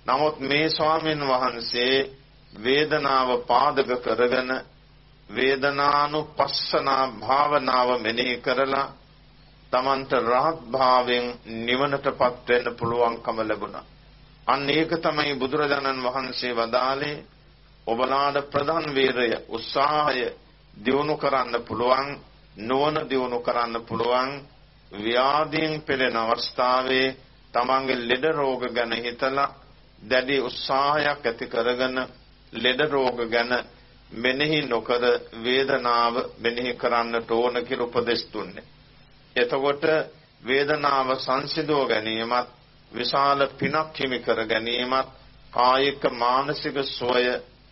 නමුත් මේ ස්වාමීන් වහන්සේ වේදනාව පාදක කරගෙන වේදනානුපස්සනා භාවනාව මෙනෙහි කරලා තමන්ට රහත් භාවයෙන් නිවනටපත් වෙන්න පුළුවන්කම ලැබුණා. අන්න ඒක තමයි බුදුරජාණන් වහන්සේ වදාළේ ඔබලාට ප්‍රධාන වේරය උත්සාහය දියුණු කරන්න පුළුවන් නුවණ දියුණු කරන්න පුළුවන් ව්‍යාධීන් පෙළෙන අවස්ථාවේ තමන්ගේ ලෙඩ රෝග ගැන හිතලා දැඩි උත්සාහයක් ඇති කරගෙන ලෙඩ රෝග ගැන මෙනෙහි නොකර වේදනාව මෙනෙහි කරන්නට ඕන කියලා උපදෙස් දුන්නේ. එතකොට වේදනාව සංසිඳව ගැනීමත් විශාල පිනක් හිමි කර ගැනීමත් කායික මානසික සුවය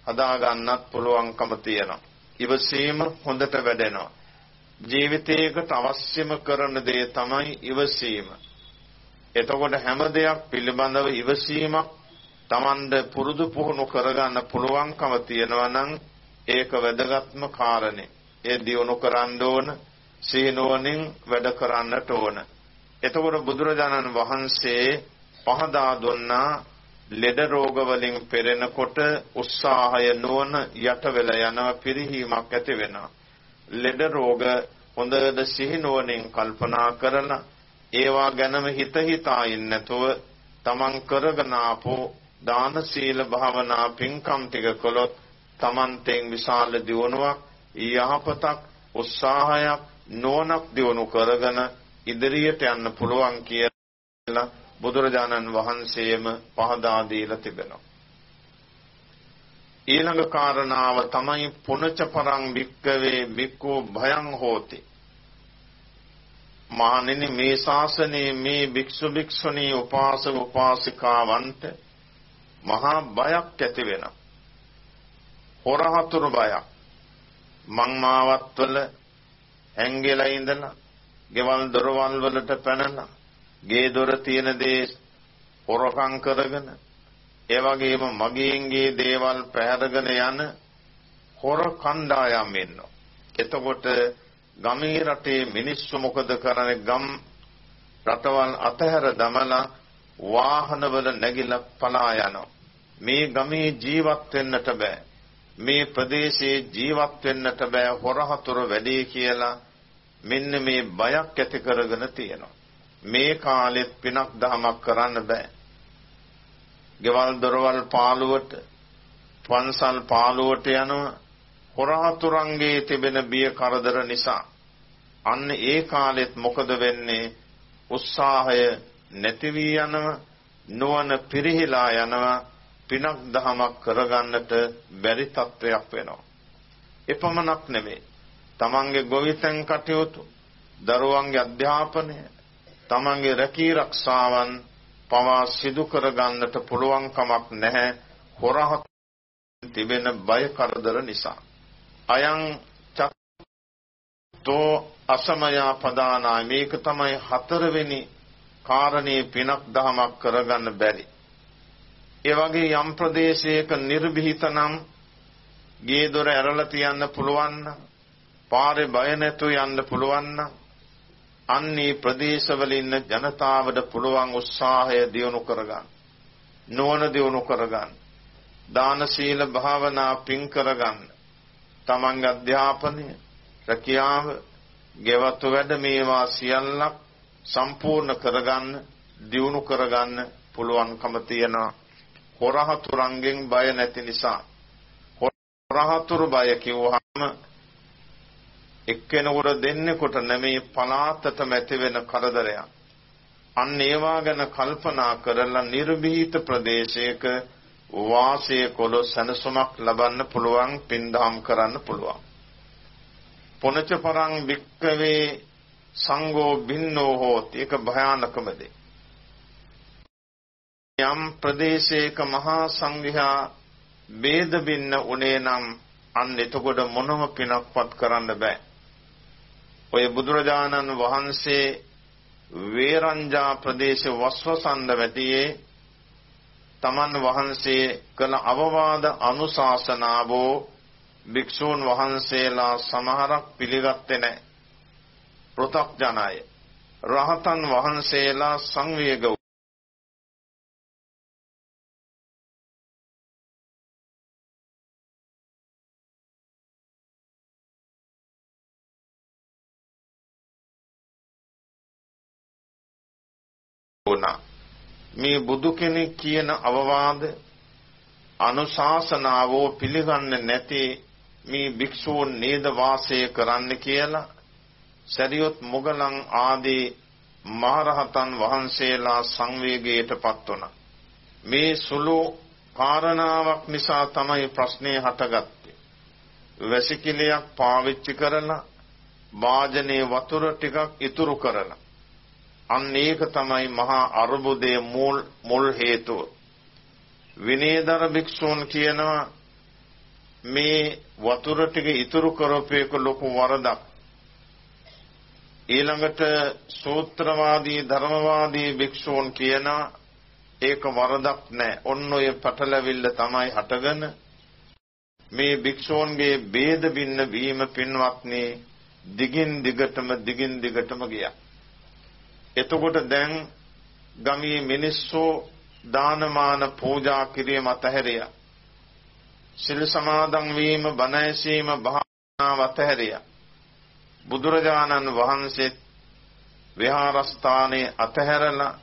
හදා ගන්නත් පුළුවන්කම තියෙනවා. ඉවසීම හොඳට වැඩෙනවා. ජීවිතයකට අවශ්‍යම කරන දේ තමයි ඉවසීම. එතකොට හැම දෙයක් පිළිබඳව ඉවසීමක් Tamande පුරුදු පුහුණු කරගන්න පුළුවන්කම තියෙනවා නම් ඒක වැදගත්ම කාරණේ. ඒ දියුණු කරන්න ඕන සීනුවණින් වැඩ කරන්නට ඕන. එතකොට බුදුරජාණන් වහන්සේ පහදා දුන්නා ලෙඩ රෝග වලින් පෙරෙනකොට උත්සාහය නුවණ යට වෙලා යනවා පිරිහීමක් ඇති වෙනවා. ලෙඩ රෝග හොඳට සිහිනුවණින් කල්පනා කරලා ඒවා ගැනම හිත හිතා ඉන්නතුව තමන් කරගෙන ආපෝ දාන සීල භාවනා පින්කම් ටික කළොත් තමන්තෙන් විශාල දියුණුවක් යහපතක් උත්සාහයක් නෝනක් දියුණු කරගෙන ඉදිරියට යන්න පුළුවන් කියලා බුදුරජාණන් වහන්සේම පහදා දීලා තිබෙනවා. ඊළඟ කාරණාව තමයි පුනච පරං වික්කවේ වික්කෝ භයං හෝති. මහණෙනි මේ ශාසනයේ මේ භික්ෂු භික්ෂුණී උපාසක උපාසිකාවන්ට මහා බයක් ඇති වෙනවා. හොරහතුරු බයක්. මංමාවත්වල ඇංගෙලා ඉඳලා ගෙවල් දොරවල් වලට පැනලා ගේ දොර තියෙන දේ හොරකම් කරගෙන ඒ වගේම මගීන්ගේ දේවල් පැහැරගෙන යන හොර කණ්ඩායම් ඉන්නවා. එතකොට ගමේ රටේ මිනිස්සු මොකද කරන්නේ ගම් රටවල් අතහැර දමලා වාහනවල නැගිලා පලා යනවා. මේ ගමේ ජීවත් වෙන්නට බෑ. මේ ප්‍රදේශයේ ජීවත් වෙන්නට බෑ හොරහතුර වැඩි කියලා මෙන්න මේ බයක් ඇති කරගෙන තියෙනවා. මේ කාලෙත් පිනක් දහමක් කරන්න බෑ. ගෙවල් දොරවල් පාළුවට පන්සල් පාළුවට යනවා හොරහතුරන්ගේ තිබෙන බිය කරදර නිසා අන්න ඒ කාලෙත් මොකද වෙන්නේ උත්සාහය නැති වී යනවා නුවණ පිරිහිලා යනවා පිනක් දහමක් කරගන්නට බැරි තත්වයක් වෙනවා. එපමණක් නෙමෙයි. තමන්ගේ ගොවිතැන් කටයුතු, දරුවන්ගේ අධ්‍යාපනය, තමන්ගේ රැකී රක්ෂාවන් පවා සිදු කරගන්නට පුළුවන් කමක් නැහැ හොරහත් තිබෙන බය කරදර නිසා. අයං චත්තෝ අසමයා පදානා මේක තමයි හතරවෙනි කාරණේ පිනක් දහමක් කරගන්න බැරි. ඒ වගේ යම් ප්‍රදේශයක නිර්භීතනම් ගේ දොර ඇරලා තියන්න පුළුවන් නම් පාරේ බය නැතුව යන්න පුළුවන් නම් අන්නේ ප්‍රදේශවල ඉන්න ජනතාවට පුළුවන් උත්සාහය දියුණු කරගන්න. නුවණ දියුණු කරගන්න. දාන සීල භාවනා පින් කරගන්න. තමන්ගේ අධ්‍යාපනය, රැකියාව, ගෙවතු වැඩ මේවා සියල්ලක් සම්පූර්ණ කරගන්න, දියුණු කරගන්න පුළුවන්කම තියෙනවා. හොරහතුරන්ගෙන් බය නැති නිසා හොරහතුරු බය කිව්වහම එක්කෙනෙකුට දෙන්නෙකුට නෙමෙයි පලාතටම ඇති වෙන කරදරයක්. අන්න ඒවා ගැන කල්පනා කරලා නිර්භීත ප්‍රදේශයක වාසය කොළ සනසුමක් ලබන්න පුළුවන් පින්දාම් කරන්න පුළුවන්. පුනච පරං වික්කවේ සංඝෝ බින්නෝ හෝති ඒක භයානකම දෙයක්. යම් ප්‍රදේශයක මහා සංඝයා ભેද බින්න උනේ නම් අන්න එතකොට මොනම පිනක්වත් කරන්න බෑ. ඔය බුදුරජාණන් වහන්සේ වේරංජා ප්‍රදේශ වස්වසන්ද වැටියේ තමන් වහන්සේ කළ අවවාද අනුශාසනාවෝ භික්ෂූන් වහන්සේලා සමහරක් පිළිගත්තේ නැහැ. පෘථග්ජනය. රහතන් වහන්සේලා සංවේග වුණා. මේ බුදු කෙනෙක් කියන අවවාද අනුශාසනාවෝ පිළිගන්නේ නැති මේ භික්ෂූන් නේද වාසය කරන්න කියලා සරියොත් මොගලන් ආදී මහරහතන් වහන්සේලා සංවේගයටපත් වුණා. මේ සුළු කාරණාවක් නිසා තමයි ප්‍රශ්නේ හටගත්තේ. වැසිකිළියක් පාවිච්චි කරලා වාජනේ වතුර ටිකක් ඉතුරු කරලා අන්න ඒක තමයි මහා අරුබුදේ මුල් මුල් හේතුව. විනේදර භික්ෂූන් කියනවා මේ වතුර ටික ඉතුරු කරපේක ලොකු වරදක්. ඊළඟට සූත්‍රවාදී ධර්මවාදී භික්ෂූන් කියනවා ඒක වරදක් නෑ. ඔන්න ඔය පටලැවිල්ල තමයි හටගෙන මේ භික්ෂූන්ගේ ભેද බින්න වීම පින්වත්නි දිගින් දිගටම දිගින් දිගටම ගියා. එතකොට දැන් ගමේ මිනිස්සු දානමාන පූජා කිරීම අතහැරියා. සිල් සමාදන් වීම බණ ඇසීම භාවනාව අතහැරියා. බුදුරජාණන් වහන්සේ විහාරස්ථානයේ අතහැරලා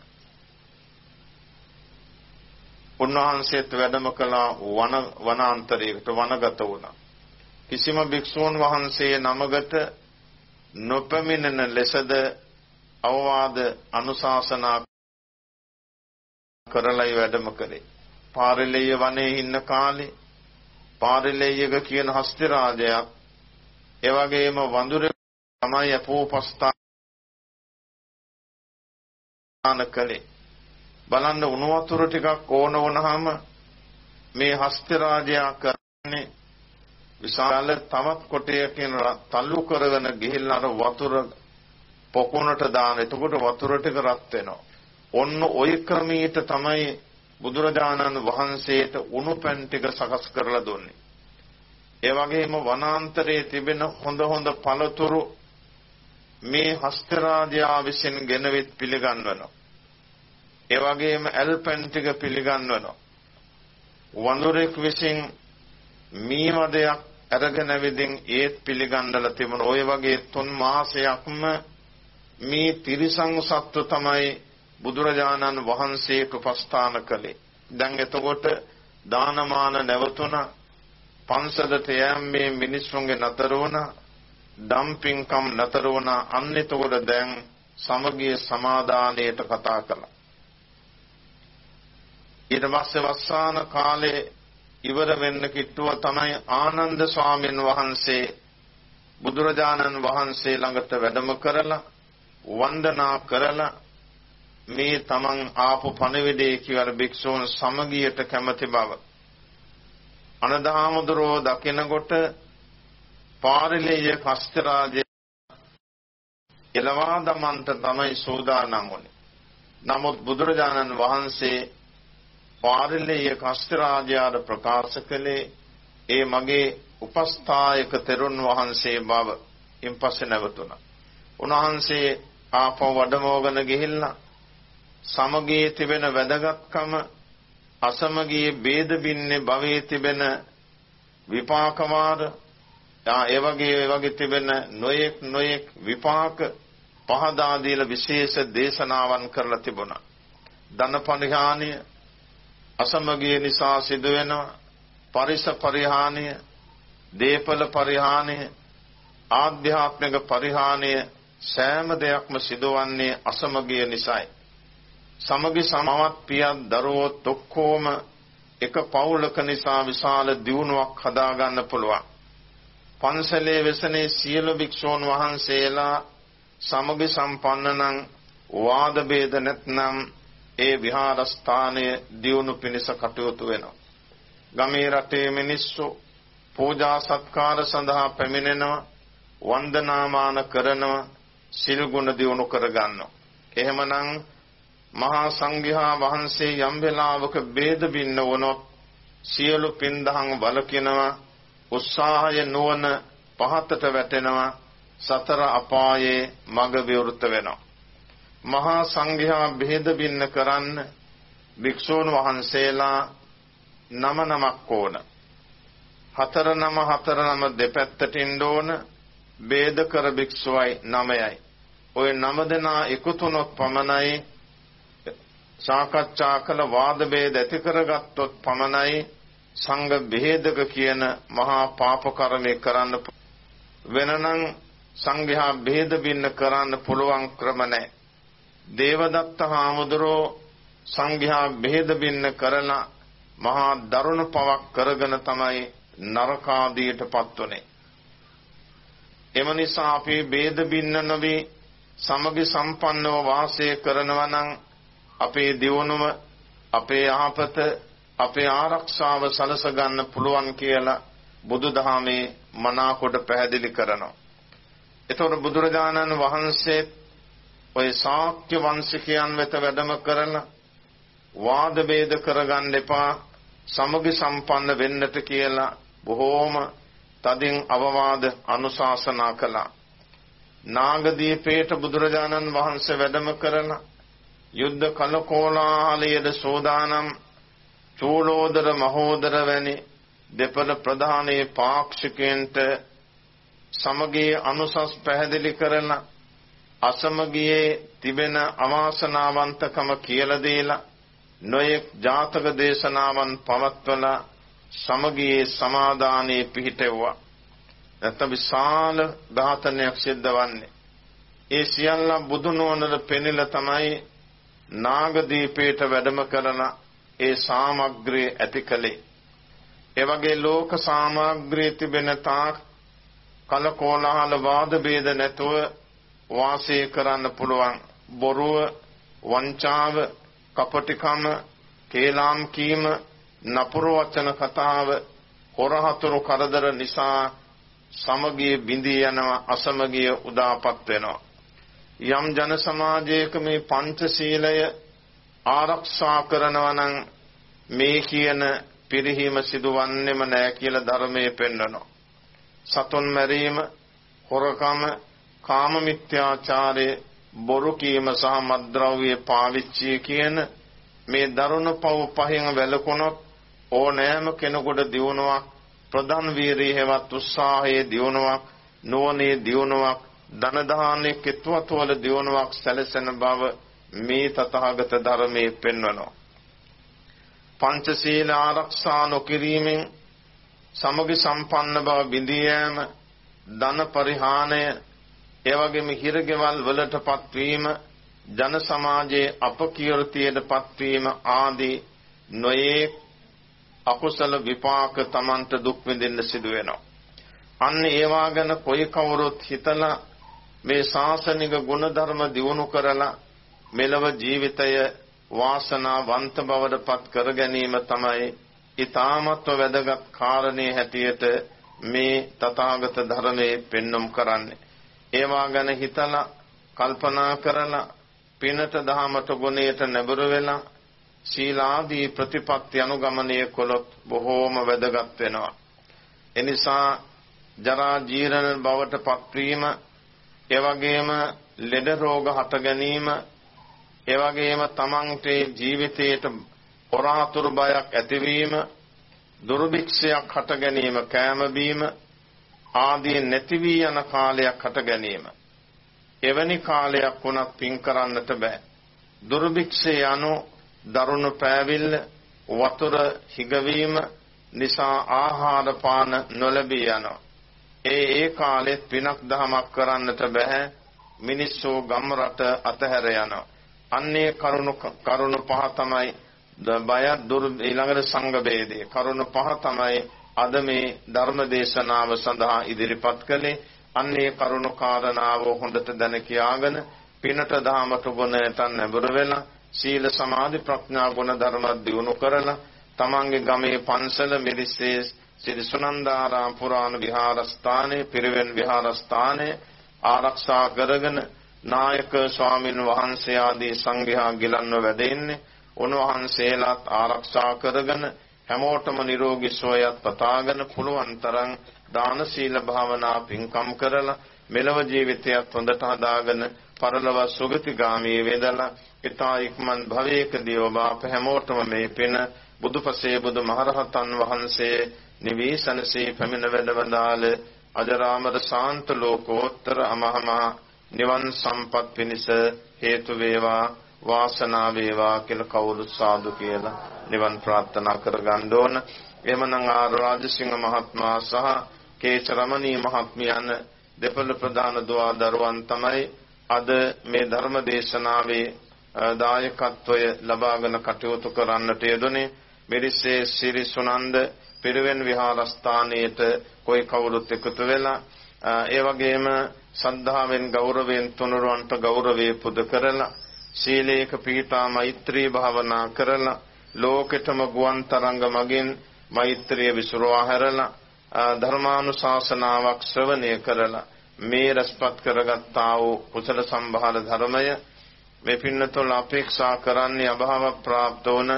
උන්වහන්සේත් වැඩම කළා වන වනාන්තරයකට වනගත වුණා. කිසිම භික්ෂූන් වහන්සේ නමකට නොපැමිණෙන ලෙසද අවවාද අනුශාසනා කරලයි වැඩම කරේ. පාරිලෙය වනයේ ඉන්න කාලේ පාරිලෙයක කියන හස්ති රාජයක් ඒ වගේම වඳුර තමයි අපෝපස්ථාන කළේ. බලන්න උණු වතුර ටිකක් ඕන වුණාම මේ හස්ති රාජයා කරන්නේ විශාල තවත් කොටයකින් තල්ලු කරගෙන ගිහිල්ලා අර වතුර පොකුණට දාන. එතකොට වතුර ටික රත් වෙනවා. ඔන්න ওই ක්‍රමයට තමයි බුදුරජාණන් වහන්සේට උණු පැන් ටික සකස් කරලා දුන්නේ. ඒ වගේම වනාන්තරයේ තිබෙන හොඳ හොඳ පළතුරු මේ හස්තරාජයා විසින් ගෙනවිත් පිළිගන්වනවා. ඒ වගේම ඇල්පැන් ටික පිළිගන්වනවා. වඳුරෙක් විසින් මීමදයක් අරගෙන විදින් ඒත් පිළිගන්නලා තිබුණ ඔය වගේ තුන් මාසයක්ම මේ තිරිසං සත්ව තමයි බුදුරජාණන් වහන්සේට උපස්ථාන කළේ. දැන් එතකොට දානමාන නැවතුණ පන්සලට යෑමේ මිනිස්සුන්ගේ නතර වුණා. ඩම්පින්කම් නතර වුණා. අන්න එතකොට දැන් සමගිය සමාදානයට කතා කළා. ඊට පස්සේ වස්සාන කාලේ ඉවර වෙන්න කිට්ටුව තමයි ආනන්ද ස්වාමීන් වහන්සේ බුදුරජාණන් වහන්සේ ළඟට වැඩම කරලා වන්දනා කරලා මේ තමන් ආපු පණිවිඩේ කියලා භික්ෂූන් සමගියට කැමති බව අනදාමදුරෝ දකිනකොට පාරිලෙය කස්තරාජය එළවා දමන්ට තමයි සූදානම් වුනේ. නමුත් බුදුරජාණන් වහන්සේ පාරිලෙය කස්තරාජයාට ප්‍රකාශ කළේ ඒ මගේ උපස්ථායක තෙරුන් වහන්සේ බව ඉන්පස්සේ නැවතුණා. උන්වහන්සේ ආපහු වඩමෝගන ගිහිල්ලා සමගියේ තිබෙන වැදගත්කම අසමගියේ ભેද බින්නේ භවයේ තිබෙන විපාක වාර ඒ වගේ ඒ වගේ තිබෙන නොයෙක් නොයෙක් විපාක පහදා දීලා විශේෂ දේශනාවන් කරලා තිබුණා. ධන පරිහානිය අසමගිය නිසා සිදුවෙනවා පරිස පරිහානිය දීපල පරිහානිය ආධ්‍යාත්මික පරිහානිය සෑම දෙයක්ම සිදුවන්නේ අසමගිය නිසායි. සමගි සමවත් පියක් දරුවොත් ඔක්කොම එක පවුලක නිසා විශාල දියුණුවක් හදාගන්න පුළුවන්. පන්සලේ වෙසනේ සියලු භික්ෂූන් වහන්සේලා සමගි සම්පන්න නම් වාද ભેද නැත්නම් ඒ විහාරස්ථානය දියුණු පිණිස කටයුතු වෙනවා. ගමේ රටේ මිනිස්සු පූජා සත්කාර සඳහා පැමිණෙනවා වන්දනාමාන කරනවා සිල් ගුණ දියුණු කරගන්නවා. එහෙමනම් මහා සංඝයා වහන්සේ යම් වෙලාවක ભેද බින්න වුණොත් සියලු පින්දහම් වලකිනවා උත්සාහය නුවණ පහතට වැටෙනවා සතර අපායේ මඟ විවෘත වෙනවා. මහා සංඝයා බෙහෙද බින්න කරන්න භික්ෂූන් වහන්සේලා නම නමක් ඕන. හතර නම හතර නම දෙපැත්තට ඉන්න ඕන. ભેද කර භික්ෂුවයි 9යි. ওই 9 දෙනා එකතුනොත් පමණයි සාකච්ඡා කළ වාද ભેද ඇති කරගත්තොත් පමණයි සංඝ බෙහෙදක කියන මහා පාප කර්මය කරන්න වෙනනම් සංඝයා බෙහෙද බින්න කරන්න පුළුවන් ක්‍රම නැහැ. දේවදත්ත හාමුදුරෝ සංඝයා බෙහෙද බින්න කරලා මහා දරුණ පවක් කරගෙන තමයි නරකාදීටපත් උනේ. එම නිසා අපි ભેද බින්න නොවි සමගි සම්පන්නව වාසය කරනවා නම් අපේ දියුණුව අපේ ආපත අපේ ආරක්ෂාව සලස ගන්න පුළුවන් කියලා බුදුදහමේ මනාකොට පැහැදිලි කරනවා. එතකොට බුදුරජාණන් වහන්සේ ඔය ශාක්‍ය වංශිකයන් වෙත වැඩම කරලා වාද ભેද කරගන්න එපා සමගි සම්පන්න වෙන්නට කියලා බොහෝම තදින් අවවාද අනුශාසනා කළා. නාගදීපේට බුදුරජාණන් වහන්සේ වැඩම කරලා යුද්ධ කලකෝලාහලයේද සෝදානම් චූලෝදර මහෝදර වැනි දෙපළ ප්‍රධානයේ පාක්ෂිකයන්ට සමගියේ අනුසස් පැහැදිලි කරන අසමගියේ තිබෙන අවාසනාවන්තකම කියලා දීලා නොයෙක් ජාතක දේශනාවන් පවත්වලා සමගියේ සමාදානයේ පිහිටෙව්වා. නැත්නම් විශාල ඝාතනයක් සිද්ධ වන්නේ. ඒ සියල්ල බුදුන් වහන්සේ පෙනිලා තමයි නාගදීපේට වැඩම කරන ඒ සාමග්‍රී ඇති කලේ ඒ වගේ ලෝක සාමග්‍රී තිබෙන තාක් කලකෝලහල වාද ભેද නැතුව වාසය කරන්න පුළුවන්. බොරුව වංචාව කපටිකම කේලාම් කීම නපුරු වචන කතාව හොරහතුරු කරදර නිසා සමගිය බිඳී යනවා අසමගිය උදාපත් වෙනවා. යම් ජන සමාජයක මේ පංචශීලය ආරක්ෂා කරනවා නම් මේ කියන පිරිහීම සිදුවන්නේම නැහැ කියලා ධර්මයේ පෙන්වනවා සතුන් මැරීම, හොරකම, කාම මිත්‍යාචාරය, බොරු කීම සහ මත්ද්‍රව්‍ය පාවිච්චි කියන මේ දරුණු පව් පහෙන් වැළකුණොත් ඕනෑම කෙනෙකුට දියුණුවක් ප්‍රධාන වීරිය හෙවත් උත්සාහයේ දියුණුවක් නෝනේ දියුණුවක් ධන දාහනේ කිත්වත වල දියුණුවක් සැලසෙන බව මේ තථාගත ධර්මයේ පෙන්වනවා. පංචශීල ආරක්ෂා නොකිරීමෙන් සමගි සම්පන්න බව බිඳී යෑම ධන පරිහානය එවැගේම හිරගෙවල් වලටපත් වීම ජන සමාජයේ අපකීර්තියටපත් වීම ආදී නොයේ අකුසල විපාක Tamanට දුක් විඳින්න සිදු වෙනවා. අන්න ඒවා ගැන කොයි කවුරුත් හිතලා මේ ශාසනික ගුණධර්ම දියුණු කරලා මෙලව ජීවිතය වාසනාවන්ත බවට පත් කර ගැනීම තමයි ඊ타මත්ව වැදගත් කාරණේ හැටියට මේ තථාගත ධර්මයේ පෙන්눔 කරන්නේ. ඒවා ගැන හිතලා කල්පනා කරලා පිනට දහමට ගුණයට නැඹුරු වෙලා සීලාදී ප්‍රතිපත්ති අනුගමනය කළොත් බොහෝම වැදගත් වෙනවා. එනිසා ජරා ජීර්ණ බවට පත්වීම, එවැගේම ලෙඩ රෝග හට ගැනීම, එවැගේම තමන්ගේ ජීවිතයට හොරාතුරු බයක් ඇතිවීම දුර්භික්ෂයක් හට ගැනීම කෑම බීම ආදී නැති වී යන කාලයක් හට ගැනීම එවැනි කාලයක් වුණත් පින් කරන්නට බෑ දුර්භික්ෂය යනු දරුණු පෑවිල්ල වතුර හිගවීම නිසා ආහාර පාන නොලැබී යනවා. ඒ ඒ කාලෙත් පිනක් දහමක් කරන්නට බෑ මිනිස්සු ගම් රට අතහැර යනවා. අන්නේ කරුණු කරුණු පහ තමයි බය දුර් ඊළඟට සංඝ ભેදේ කරුණ පහ තමයි අද මේ ධර්ම දේශනාව සඳහා ඉදිරිපත් කළේ. අන්නේ කරුණ කාරණාව හොඳට දැන කියාගෙන පිනට දහමට ගුණයට නැඹුරු වෙලා සීල සමාධි ප්‍රඥා ගුණ ධර්ම දියුණු කරලා තමන්ගේ ගමේ පන්සල මිරිස්සේ ශ්‍රී සුනන්දාරාම පුරාණ විහාරස්ථානයේ පිරිවෙන් විහාරස්ථානයේ ආරක්ෂා කරගෙන නායක ස්වාමින් වහන්සේ ආදී සංඝයා ගිලන්ව වැඩ ඉන්නේ උන්වහන්සේලාත් ආරක්ෂා කරගෙන හැමෝටම නිරෝගී සුවයත් පතාගෙන පුළුවන් තරම් දාන සීල භාවනා පින්කම් කරලා මෙලව ජීවිතයත් හොඳට හදාගෙන පරලොව සුගතිගාමී වේදලා ඊතා ඉක්මන් භවයකදී ඔබ අප හැමෝටම මේ පින බුදුපසේ බුදු මහරහතන් වහන්සේ නිවේසනසේ පැමිණ වැඩවදාළ අජරාමර ශාන්ත ලෝකෝත්තර අමහමා නිවන් සම්පත් පිණිස හේතු වේවා වාසනාව වේවා කියලා කවුරු සාදු කියලා නිවන් ප්‍රාර්ථනා කරගන්න ඕන. එහෙමනම් ආර් රාජසිංහ මහත්මයා සහ කේචරමණී මහත්මියන් දෙපළ ප්‍රධාන දුවා දරුවන් තමයි අද මේ ධර්ම දේශනාවේ දායකත්වය ලබාගෙන කටයුතු කරන්නට යෙදුනේ මිරිස්සේ සිරි සුනන්ද පිරිවෙන් විහාරස්ථානයේට કોઈ කවුරුත් එකතු වෙලා ඒ වගේම සද්ධාවෙන් ගෞරවයෙන් තුනුරුවන්ට ගෞරවේ පුද කරලා සීලේක පීඨා මෛත්‍රී භාවනා කරලා ලෝකෙටම ගුවන් තරංග මගින් මෛත්‍රිය විසුරුවා හැරලා ධර්මානුශාසනාවක් ශ්‍රවණය කරලා මේ රසපත් කරගත්තා වූ කුසල සම්භාර ධර්මය මේ පින්නතොල් අපේක්ෂා කරන්නේ අභාව ප්‍රාප්ත වන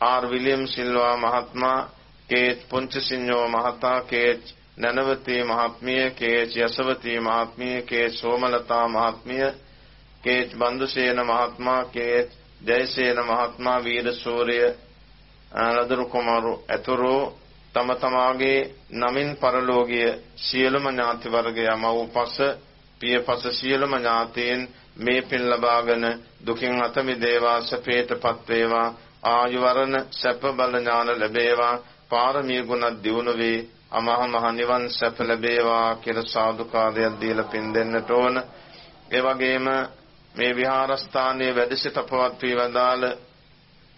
ආර් විලියම් සිල්වා මහත්මයා කේච් පුංචසිඤ්ඤෝ මහතා කේච් නනවතී මහත්මිය කේච් යසවතී මහත්මිය කේච් සෝමලතා මහත්මිය කේච් බන්දුසේන මහත්මයා කේච් ජයසේන මහත්මයා වීරසූරිය රදරු කුමාරු ඇතුරු තම තමාගේ නමින් පරලෝකීය සියලුම ඥාති වර්ගය මව්පස පියපස සියලුම ඥාතීන් මේ පින් ලබාගෙන දුකින් අත මිදේවා සපේතපත් වේවා. ආයු වරණ සැප බල ඥාන ලැබේවා. පාරමී ගුණ දියුණු වේ අමහ මහ නිවන් සැප ලැබේවා කියලා සාදුකාරයක් දීලා පින් දෙන්නට ඕන. ඒ වගේම මේ විහාරස්ථානයේ වැඩ සිට පවත් වී වදාළ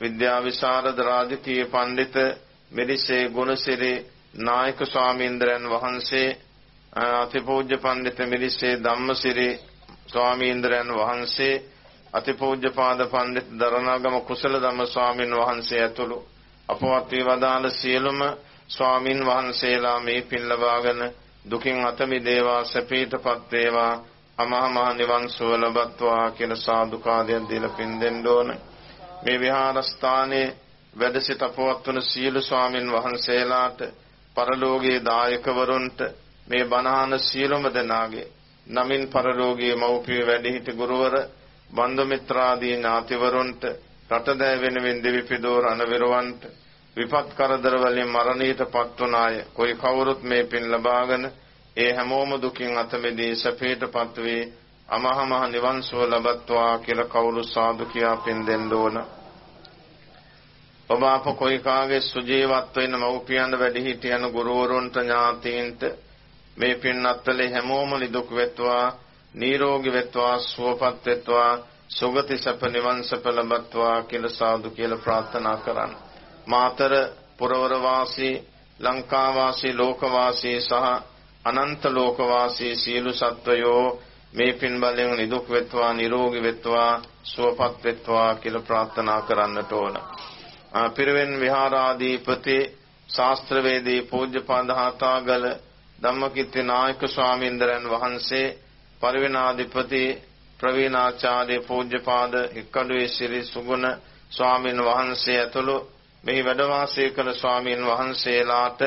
විද්‍යා විශාරද රාජකීය පඬිත මෙදිසේ ගුණසිරි නායක ස්වාමීන්ද්‍රයන් වහන්සේ අතිපූජ්‍ය පඬිත මෙදිසේ ධම්මසිරි ස්වාමීන්ද්‍රයන් වහන්සේ අතිපූජ්‍යපාද පඬිත් දරණාගම කුසල ධම්ම ස්වාමින් වහන්සේ ඇතුළු අපවත් වී වදාළ සියලුම ස්වාමින් වහන්සේලා මේ පින් ලබාගෙන දුකින් අත මිදේවා සැපීතපත් වේවා අමහ මහ නිවන් සුව ලබත්වා කියලා සාදුකාදයක් දීලා පින් දෙන්න ඕන. මේ විහාරස්ථානයේ වැඩ සිට අපවත් වන සියලු ස්වාමින් වහන්සේලාට පරලෝකයේ දායකවරුන්ට මේ බණහන සියලුම දෙනාගේ නමින් පරලෝකයේ මව්පිය වැඩිහිටි ගුරුවර බන්දු මිත්‍රාදී ඥාතිවරුන්ට රටදෑ වෙනුවෙන් දෙවිපිදෝ රණවිරවන්ට විපත් කරදර වලින් මරණීටපත් වුණ අය કોઈ කවුරුත් මේ පින් ලබාගෙන ඒ හැමෝම දුකින් අත මිදී සැපයටපත් වේ අමහ මහ නිවන් සුව ලබත්වා කියලා කවුරු සාදු කියා පින් දෙන්න ඕන. ඔබ අප කොයි කාගේ සුජීවත් වෙන මව්පියන් වැඩිහිටියන් ගුරුවරුන්ට ඥාතීන්ට මේ පින්නත්වලේ හැමෝම නිදුක් වෙත්වා නිරෝගී වෙත්වා සුවපත් වෙත්වා සුගති සැප නිවන් සැප ලබත්වා කියලා සාදු කියලා ප්‍රාර්ථනා කරන්න. මාතර පුරවර වාසී ලංකා වාසී ලෝක වාසී සහ අනන්ත ලෝක වාසී සියලු සත්වයෝ මේ පින් බලයෙන් නිදුක් වෙත්වා නිරෝගී වෙත්වා සුවපත් වෙත්වා කියලා ප්‍රාර්ථනා කරන්නට ඕන. පිරවෙන් විහාරාධිපති ශාස්ත්‍රවේදී පූජ්‍යපාද හාතාගල ධම්මකිත්ති නායක ස්වාමීන්ද්‍රයන් වහන්සේ පරිවිනාධිපති ප්‍රවීණාචාර්ය පූජ්‍යපාද එක්කඩුවේ ශ්‍රී සුගුණ ස්වාමීන් වහන්සේ ඇතුළු මෙහි වැඩ වාසය කළ ස්වාමීන් වහන්සේලාට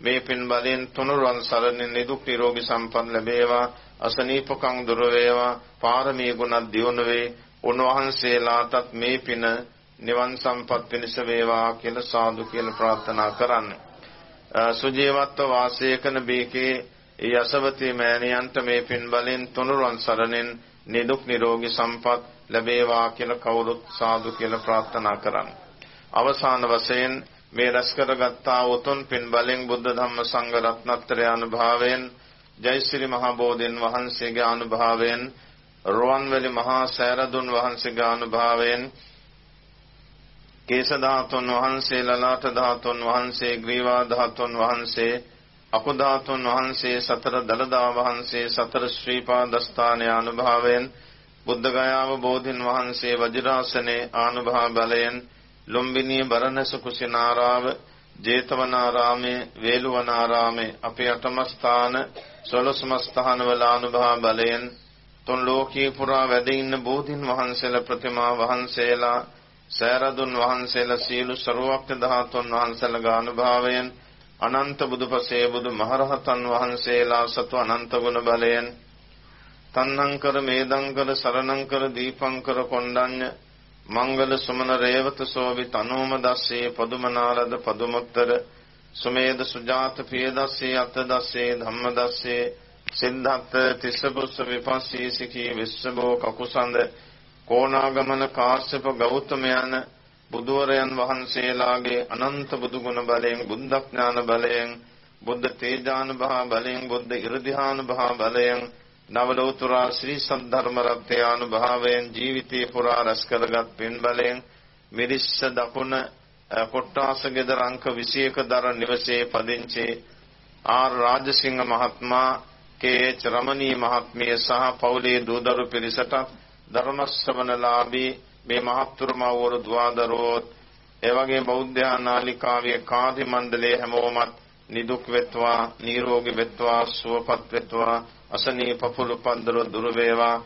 මේ පින් බලෙන් තුනුරුවන් සරණින් නිදුක් නිරෝගී සම්පන්න ලැබේවා අසනීපකම් දුර වේවා පාරමී ගුණ දියුණු වේ. උන්වහන්සේලාටත් මේ පින නිවන් සම්පත් පිණිස වේවා කියලා සාදු කියලා ප්‍රාර්ථනා කරන්නේ. සුජීවත්ව වාසය කරන බීකේ යසවතී මෑණියන්ට මේ පින් බලෙන් තුනුරුවන් සරණින් නිදුක් නිරෝගී සම්පත් ලැබේවා කියලා කවුරුත් සාදු කියලා ප්‍රාර්ථනා කරන්න. අවසාන වශයෙන් මේ රැස් කරගත්තා උතුම් පින් බලෙන් බුද්ධ ධම්ම සංඝ රත්නත්‍රය අනුභවයෙන් ජයශ්‍රී මහා බෝධින් වහන්සේගේ අනුභවයෙන් රුවන්වැලි මහා සෑරදුන් වහන්සේගේ අනුභවයෙන් කේශ ධාතුන් වහන්සේ ලලාට ධාතුන් වහන්සේ ග්‍රීවා ධාතුන් වහන්සේ අකු ධාතුන් වහන්සේ සතර දලදා වහන්සේ සතර ශ්‍රීපාදස්ථානයේ අනුභවයෙන් බුද්ධ ගයාව බෝධින් වහන්සේ වජිරාසනේ ආනුභව බලයෙන් ලුම්බිනී බරණැස කුසිනාරාව ජේතවනාරාමේ වේලුවනාරාමේ අපේ අටම ස්ථාන සොළොස්ම ස්ථාන වල අනුභව බලයෙන් තුන් ලෝකී පුරා වැඩ ඉන්න බෝධින් වහන්සේලා ප්‍රතිමා වහන්සේලා සෑරදුන් වහන්සේලා සීලු ਸਰවඥ ධාතුන් වහන්සේලා ගානුභාවයෙන් අනන්ත බුදුපසේ බුදු මහරහතන් වහන්සේලා සතු අනන්ත ගුණ බලයෙන් තන්නංකර මේදංකර සරණංකර දීපංකර කොණ්ඩඤ්ඤ මංගල සුමන රේවත සෝවි තනෝම දස්සේ පදුමනාරද පදුමුත්තර සුමේද සුජාත පියදස්සේ අත දස්සේ ධම්ම දස්සේ සිද්ධාර්ථ තිස්සබුස්ස විපස්සී සිකී විස්සබෝ කකුසඳ කෝණාගමන කාශ්‍යප ගෞතම යන බුදුවරයන් වහන්සේලාගේ අනන්ත බුදු ගුණ බලයෙන් බුද්ධඥාන බලයෙන් බුද්ධ තේජානුභව බලයෙන් බුද්ධ ඉර්ධිහානුභව බලයෙන් නවලෝතුරා ශ්‍රී සද්ධර්ම රත්යානුභවයෙන් ජීවිතේ පුරා රැස් කරගත් පින් බලයෙන් මිරිස්ස දකුණ කොට්ටාස ගෙදර අංක 21 දර නිවසේ පදිංචි ආර් රාජසිංහ මහත්මයා කේ.එච්. රමණී මහත්මිය සහ පවුලේ දූදරු පිරිසට ධර්ම ශ්‍රවණලාභී මේ මහත්තුරුමවරු දුවදරුවොත් එවැගේ බෞද්ධ නාලිකාවේ කාදි මණ්ඩලයේ හැමෝමත් නිදුක් වෙත්වා නිරෝගී වෙත්වා සුවපත් වෙත්වා අසනීප පපුළු පන්දර දුර වේවා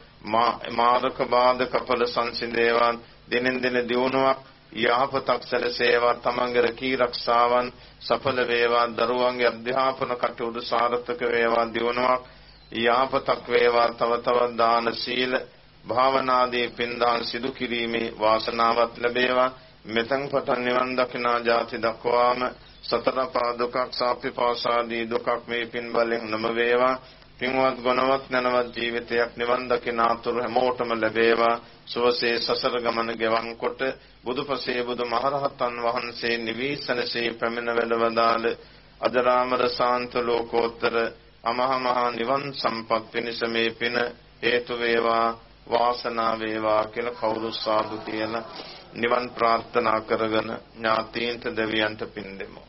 මාරක බාධක ඵල සංසිඳේවා දිනෙන් දින දියුණුවක් යහපතක් සැලසේවා තමන්ගේ රකී රක්ෂාවන් සඵල වේවා දරුවන්ගේ අධ්‍යාපන කටයුතු සාර්ථක වේවා දියුණුවක් යහපතක් වේවා තව තවත් දාන සීල භාවනාදී පින්දාන් සිදු කිරීමේ වාසනාවක් ලැබේවා. මෙතෙන් පටන් නිවන් දකිනා ජාති දක්වාම සතර පාදුකක් සාපිපාසාදී දුකක් මේ පින් බලෙන් නම වේවා. පින්වත් ගුණවත් නැනවත් ජීවිතයක් නිවන් දකිනාතුරු හැමෝටම ලැබේවා. සුවසේ සසර ගමන ගෙවන් කොට බුදුපසේ බුදුමහරහතන් වහන්සේ නිවීසනසේ පැමිණ වැඩවදාළ අජරාමර සාන්ත ලෝකෝත්තර අමහා මහා නිවන් සම්පත් පිණිස මේ පින හේතු වේවා. වාසනාව වේවා කියලා කවුරු සාදු කියලා නිවන් ප්‍රාර්ථනා කරගෙන ඥාතීන්ට දෙවියන්ට පින් දෙමු.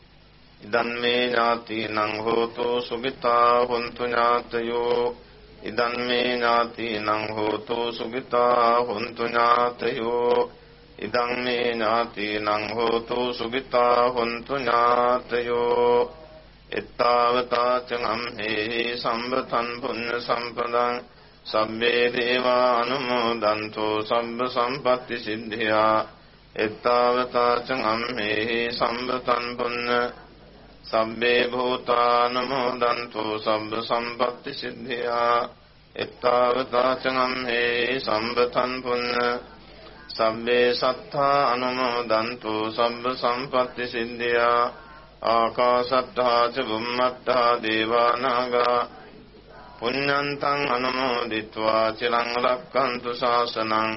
ඉදන් මේ ඥාතීනං හෝතු සුගිතා හොන්තු ඥාතයෝ. ඉදන් මේ ඥාතීනං හෝතු සුගිතා හොන්තු ඥාතයෝ. ඉදන් මේ ඥාතීනං හෝතු සුගිතා හොන්තු ඥාතයෝ. එත්තාවතා ච අම්හෙහි සම්බතං පුඤ්ඤ සම්පදං සබ්බේ දේවා අනුමෝදන්තෝ සබ්බ සම්පatti සිද්ධියා. එත්තාවතාචං අම්මේහි සම්බතං පුඤ්ඤ සබ්බේ භූතානුමෝදන්තෝ සබ්බ සම්පatti සිද්ධියා. එත්තාවතාචං අම්මේහි සම්බතං පුඤ්ඤ සබ්බේ සත්තා අනුමෝදන්තෝ සබ්බ සම්පatti සිද්ධියා. ආකාශත්තා ච බුම්මත්තා දේවානාගා. පුඤ්ඤන්තං අනුමෝදිत्वा චිරං රක්ඛන්තු ශාසනං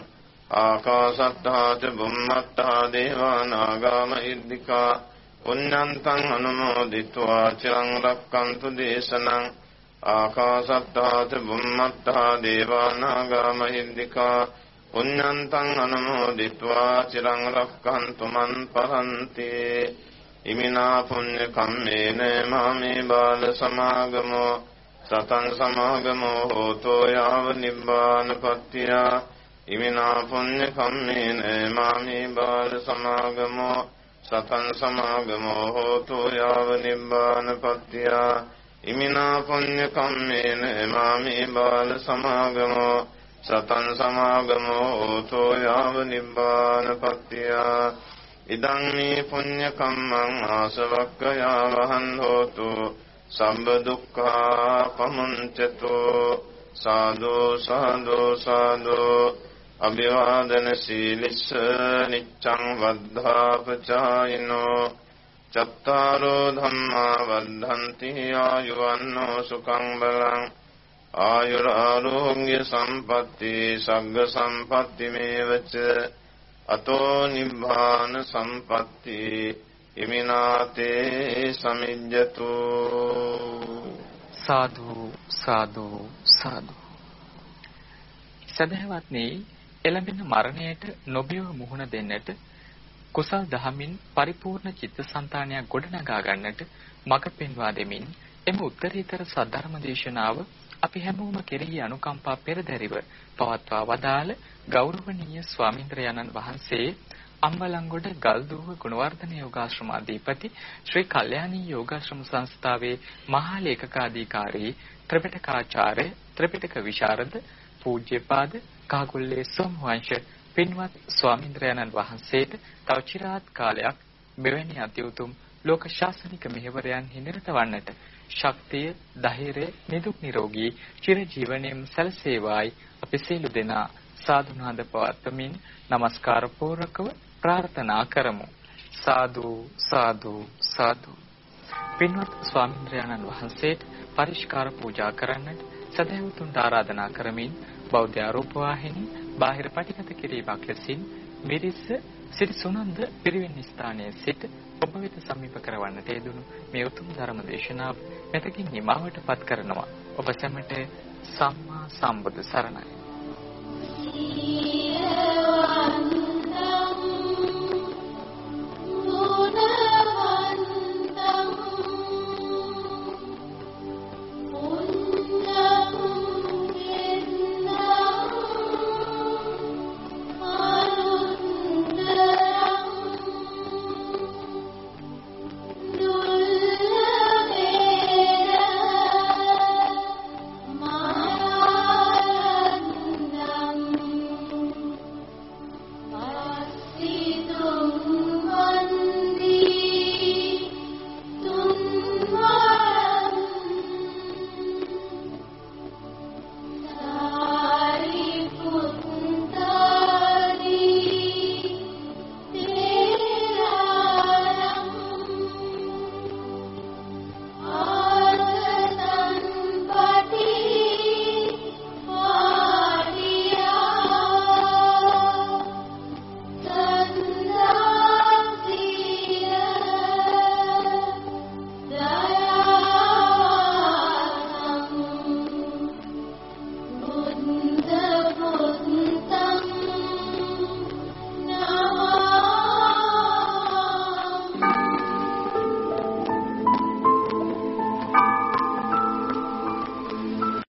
ආකාශත්තා ච බුම්මත්තා දේවා නාග මහිද්దికා පුඤ්ඤන්තං අනුමෝදිत्वा චිරං රක්ඛන්තු දේශනං ආකාශත්තා ච බුම්මත්තා දේවා නාග මහිද්దికා පුඤ්ඤන්තං අනුමෝදිत्वा චිරං රක්ඛන්තු මන් පරන්ති ඉමිනා පුඤ්ඤ කම්මේන මාමේ බාල සමාගමෝ සතං සමාගමෝ හෝතෝ යාව නිබ්බානපත්තිය ඉමිනා පුඤ්ඤ කම්මේන මාමේ බාල සමාගමෝ සතං සමාගමෝ හෝතෝ යාව නිබ්බානපත්තිය ඉමිනා පුඤ්ඤ කම්මේන මාමේ බාල සමාගමෝ සතං සමාගමෝ හෝතෝ යාව නිබ්බානපත්තිය ඉදං මේ පුඤ්ඤ කම්මං ආසවක්ඛයා වහන් හෝතු සම්බ දුක්ඛා පමුංචතෝ සාදු සාදු සාදු අභිවාදන සීලිස්ස නිච්ඡං වද්ධාපචායිනෝ චත්තාරෝ ධම්මා වද්ධන්ති ආයුවන්නෝ සුඛං බලං ආයුරාරෝග්‍ය සම්පatti සග්ග සම්පatti මේවච අතෝ නිබ්බාන සම්පatti ඉමිනාතේ සමිජ්ජතු සාදු සාදු සාදු. සදහවත්නි එළඹෙන මරණයට නොබියව මුහුණ දෙන්නට කුසල් දහමින් පරිපූර්ණ චිත්තසංතානයක් ගොඩනගා ගන්නට මඟ පෙන්වා දෙමින් එම උත්තරීතර සද්ධර්ම දේශනාව අපි හැමෝම කෙරෙහි අනුකම්පා පෙරදැරිව පවත්වා වදාළ ගෞරවනීය ස්වාමින්ද්‍රයන්න් වහන්සේ අම්බලංගොඩ ගල්දුව ගුණවර්ධන යෝගාශ්‍රම අධිපති ශ්‍රී කල්යාණී යෝගාශ්‍රම සංස්ථාවේ මහා ලේකකාධිකාරී ත්‍රිපිටකාචාර්ය ත්‍රිපිටක විශාරද පූජ්‍යපාද කාගුල්ලේ සෝමවංශ පින්වත් ස්වාමීන්ද්‍රයන්න් වහන්සේට තව চিරාත් කාලයක් මෙවැනි අති උතුම් ලෝක ශාසනික මෙහෙවරයන් හිඳරත වන්නට ශක්තිය ධෛර්යය නිදුක් නිරෝගී චිරජීවනයේම සැලසේවායි අපි සියලු දෙනා සාදුනාද පවත්වමින් নমස්කාර පූර්වකව ප්‍රාර්ථනා කරමු. සාදු සාදු සාදු. පින්වත් ස්වාමීන් වහන්සේට පරිස්කාර පූජා කරන්නට සදහැවතුන්ට ආරාධනා කරමින් බෞද්ධ ආරෝප වාහිනී බාහිර පටිගත කිරීමක් ලෙසින් මිරිස්ස සිරි සුනන්ද පිරිවෙන් ස්ථානයේ සිට ඔබ වෙත සමීප කරවන්නට යෙදුණු මේ උතුම් ධර්ම දේශනාව මෙතකින් නිමවට පත් කරනවා ඔබ සැමට සම්මා සම්බුදු සරණයි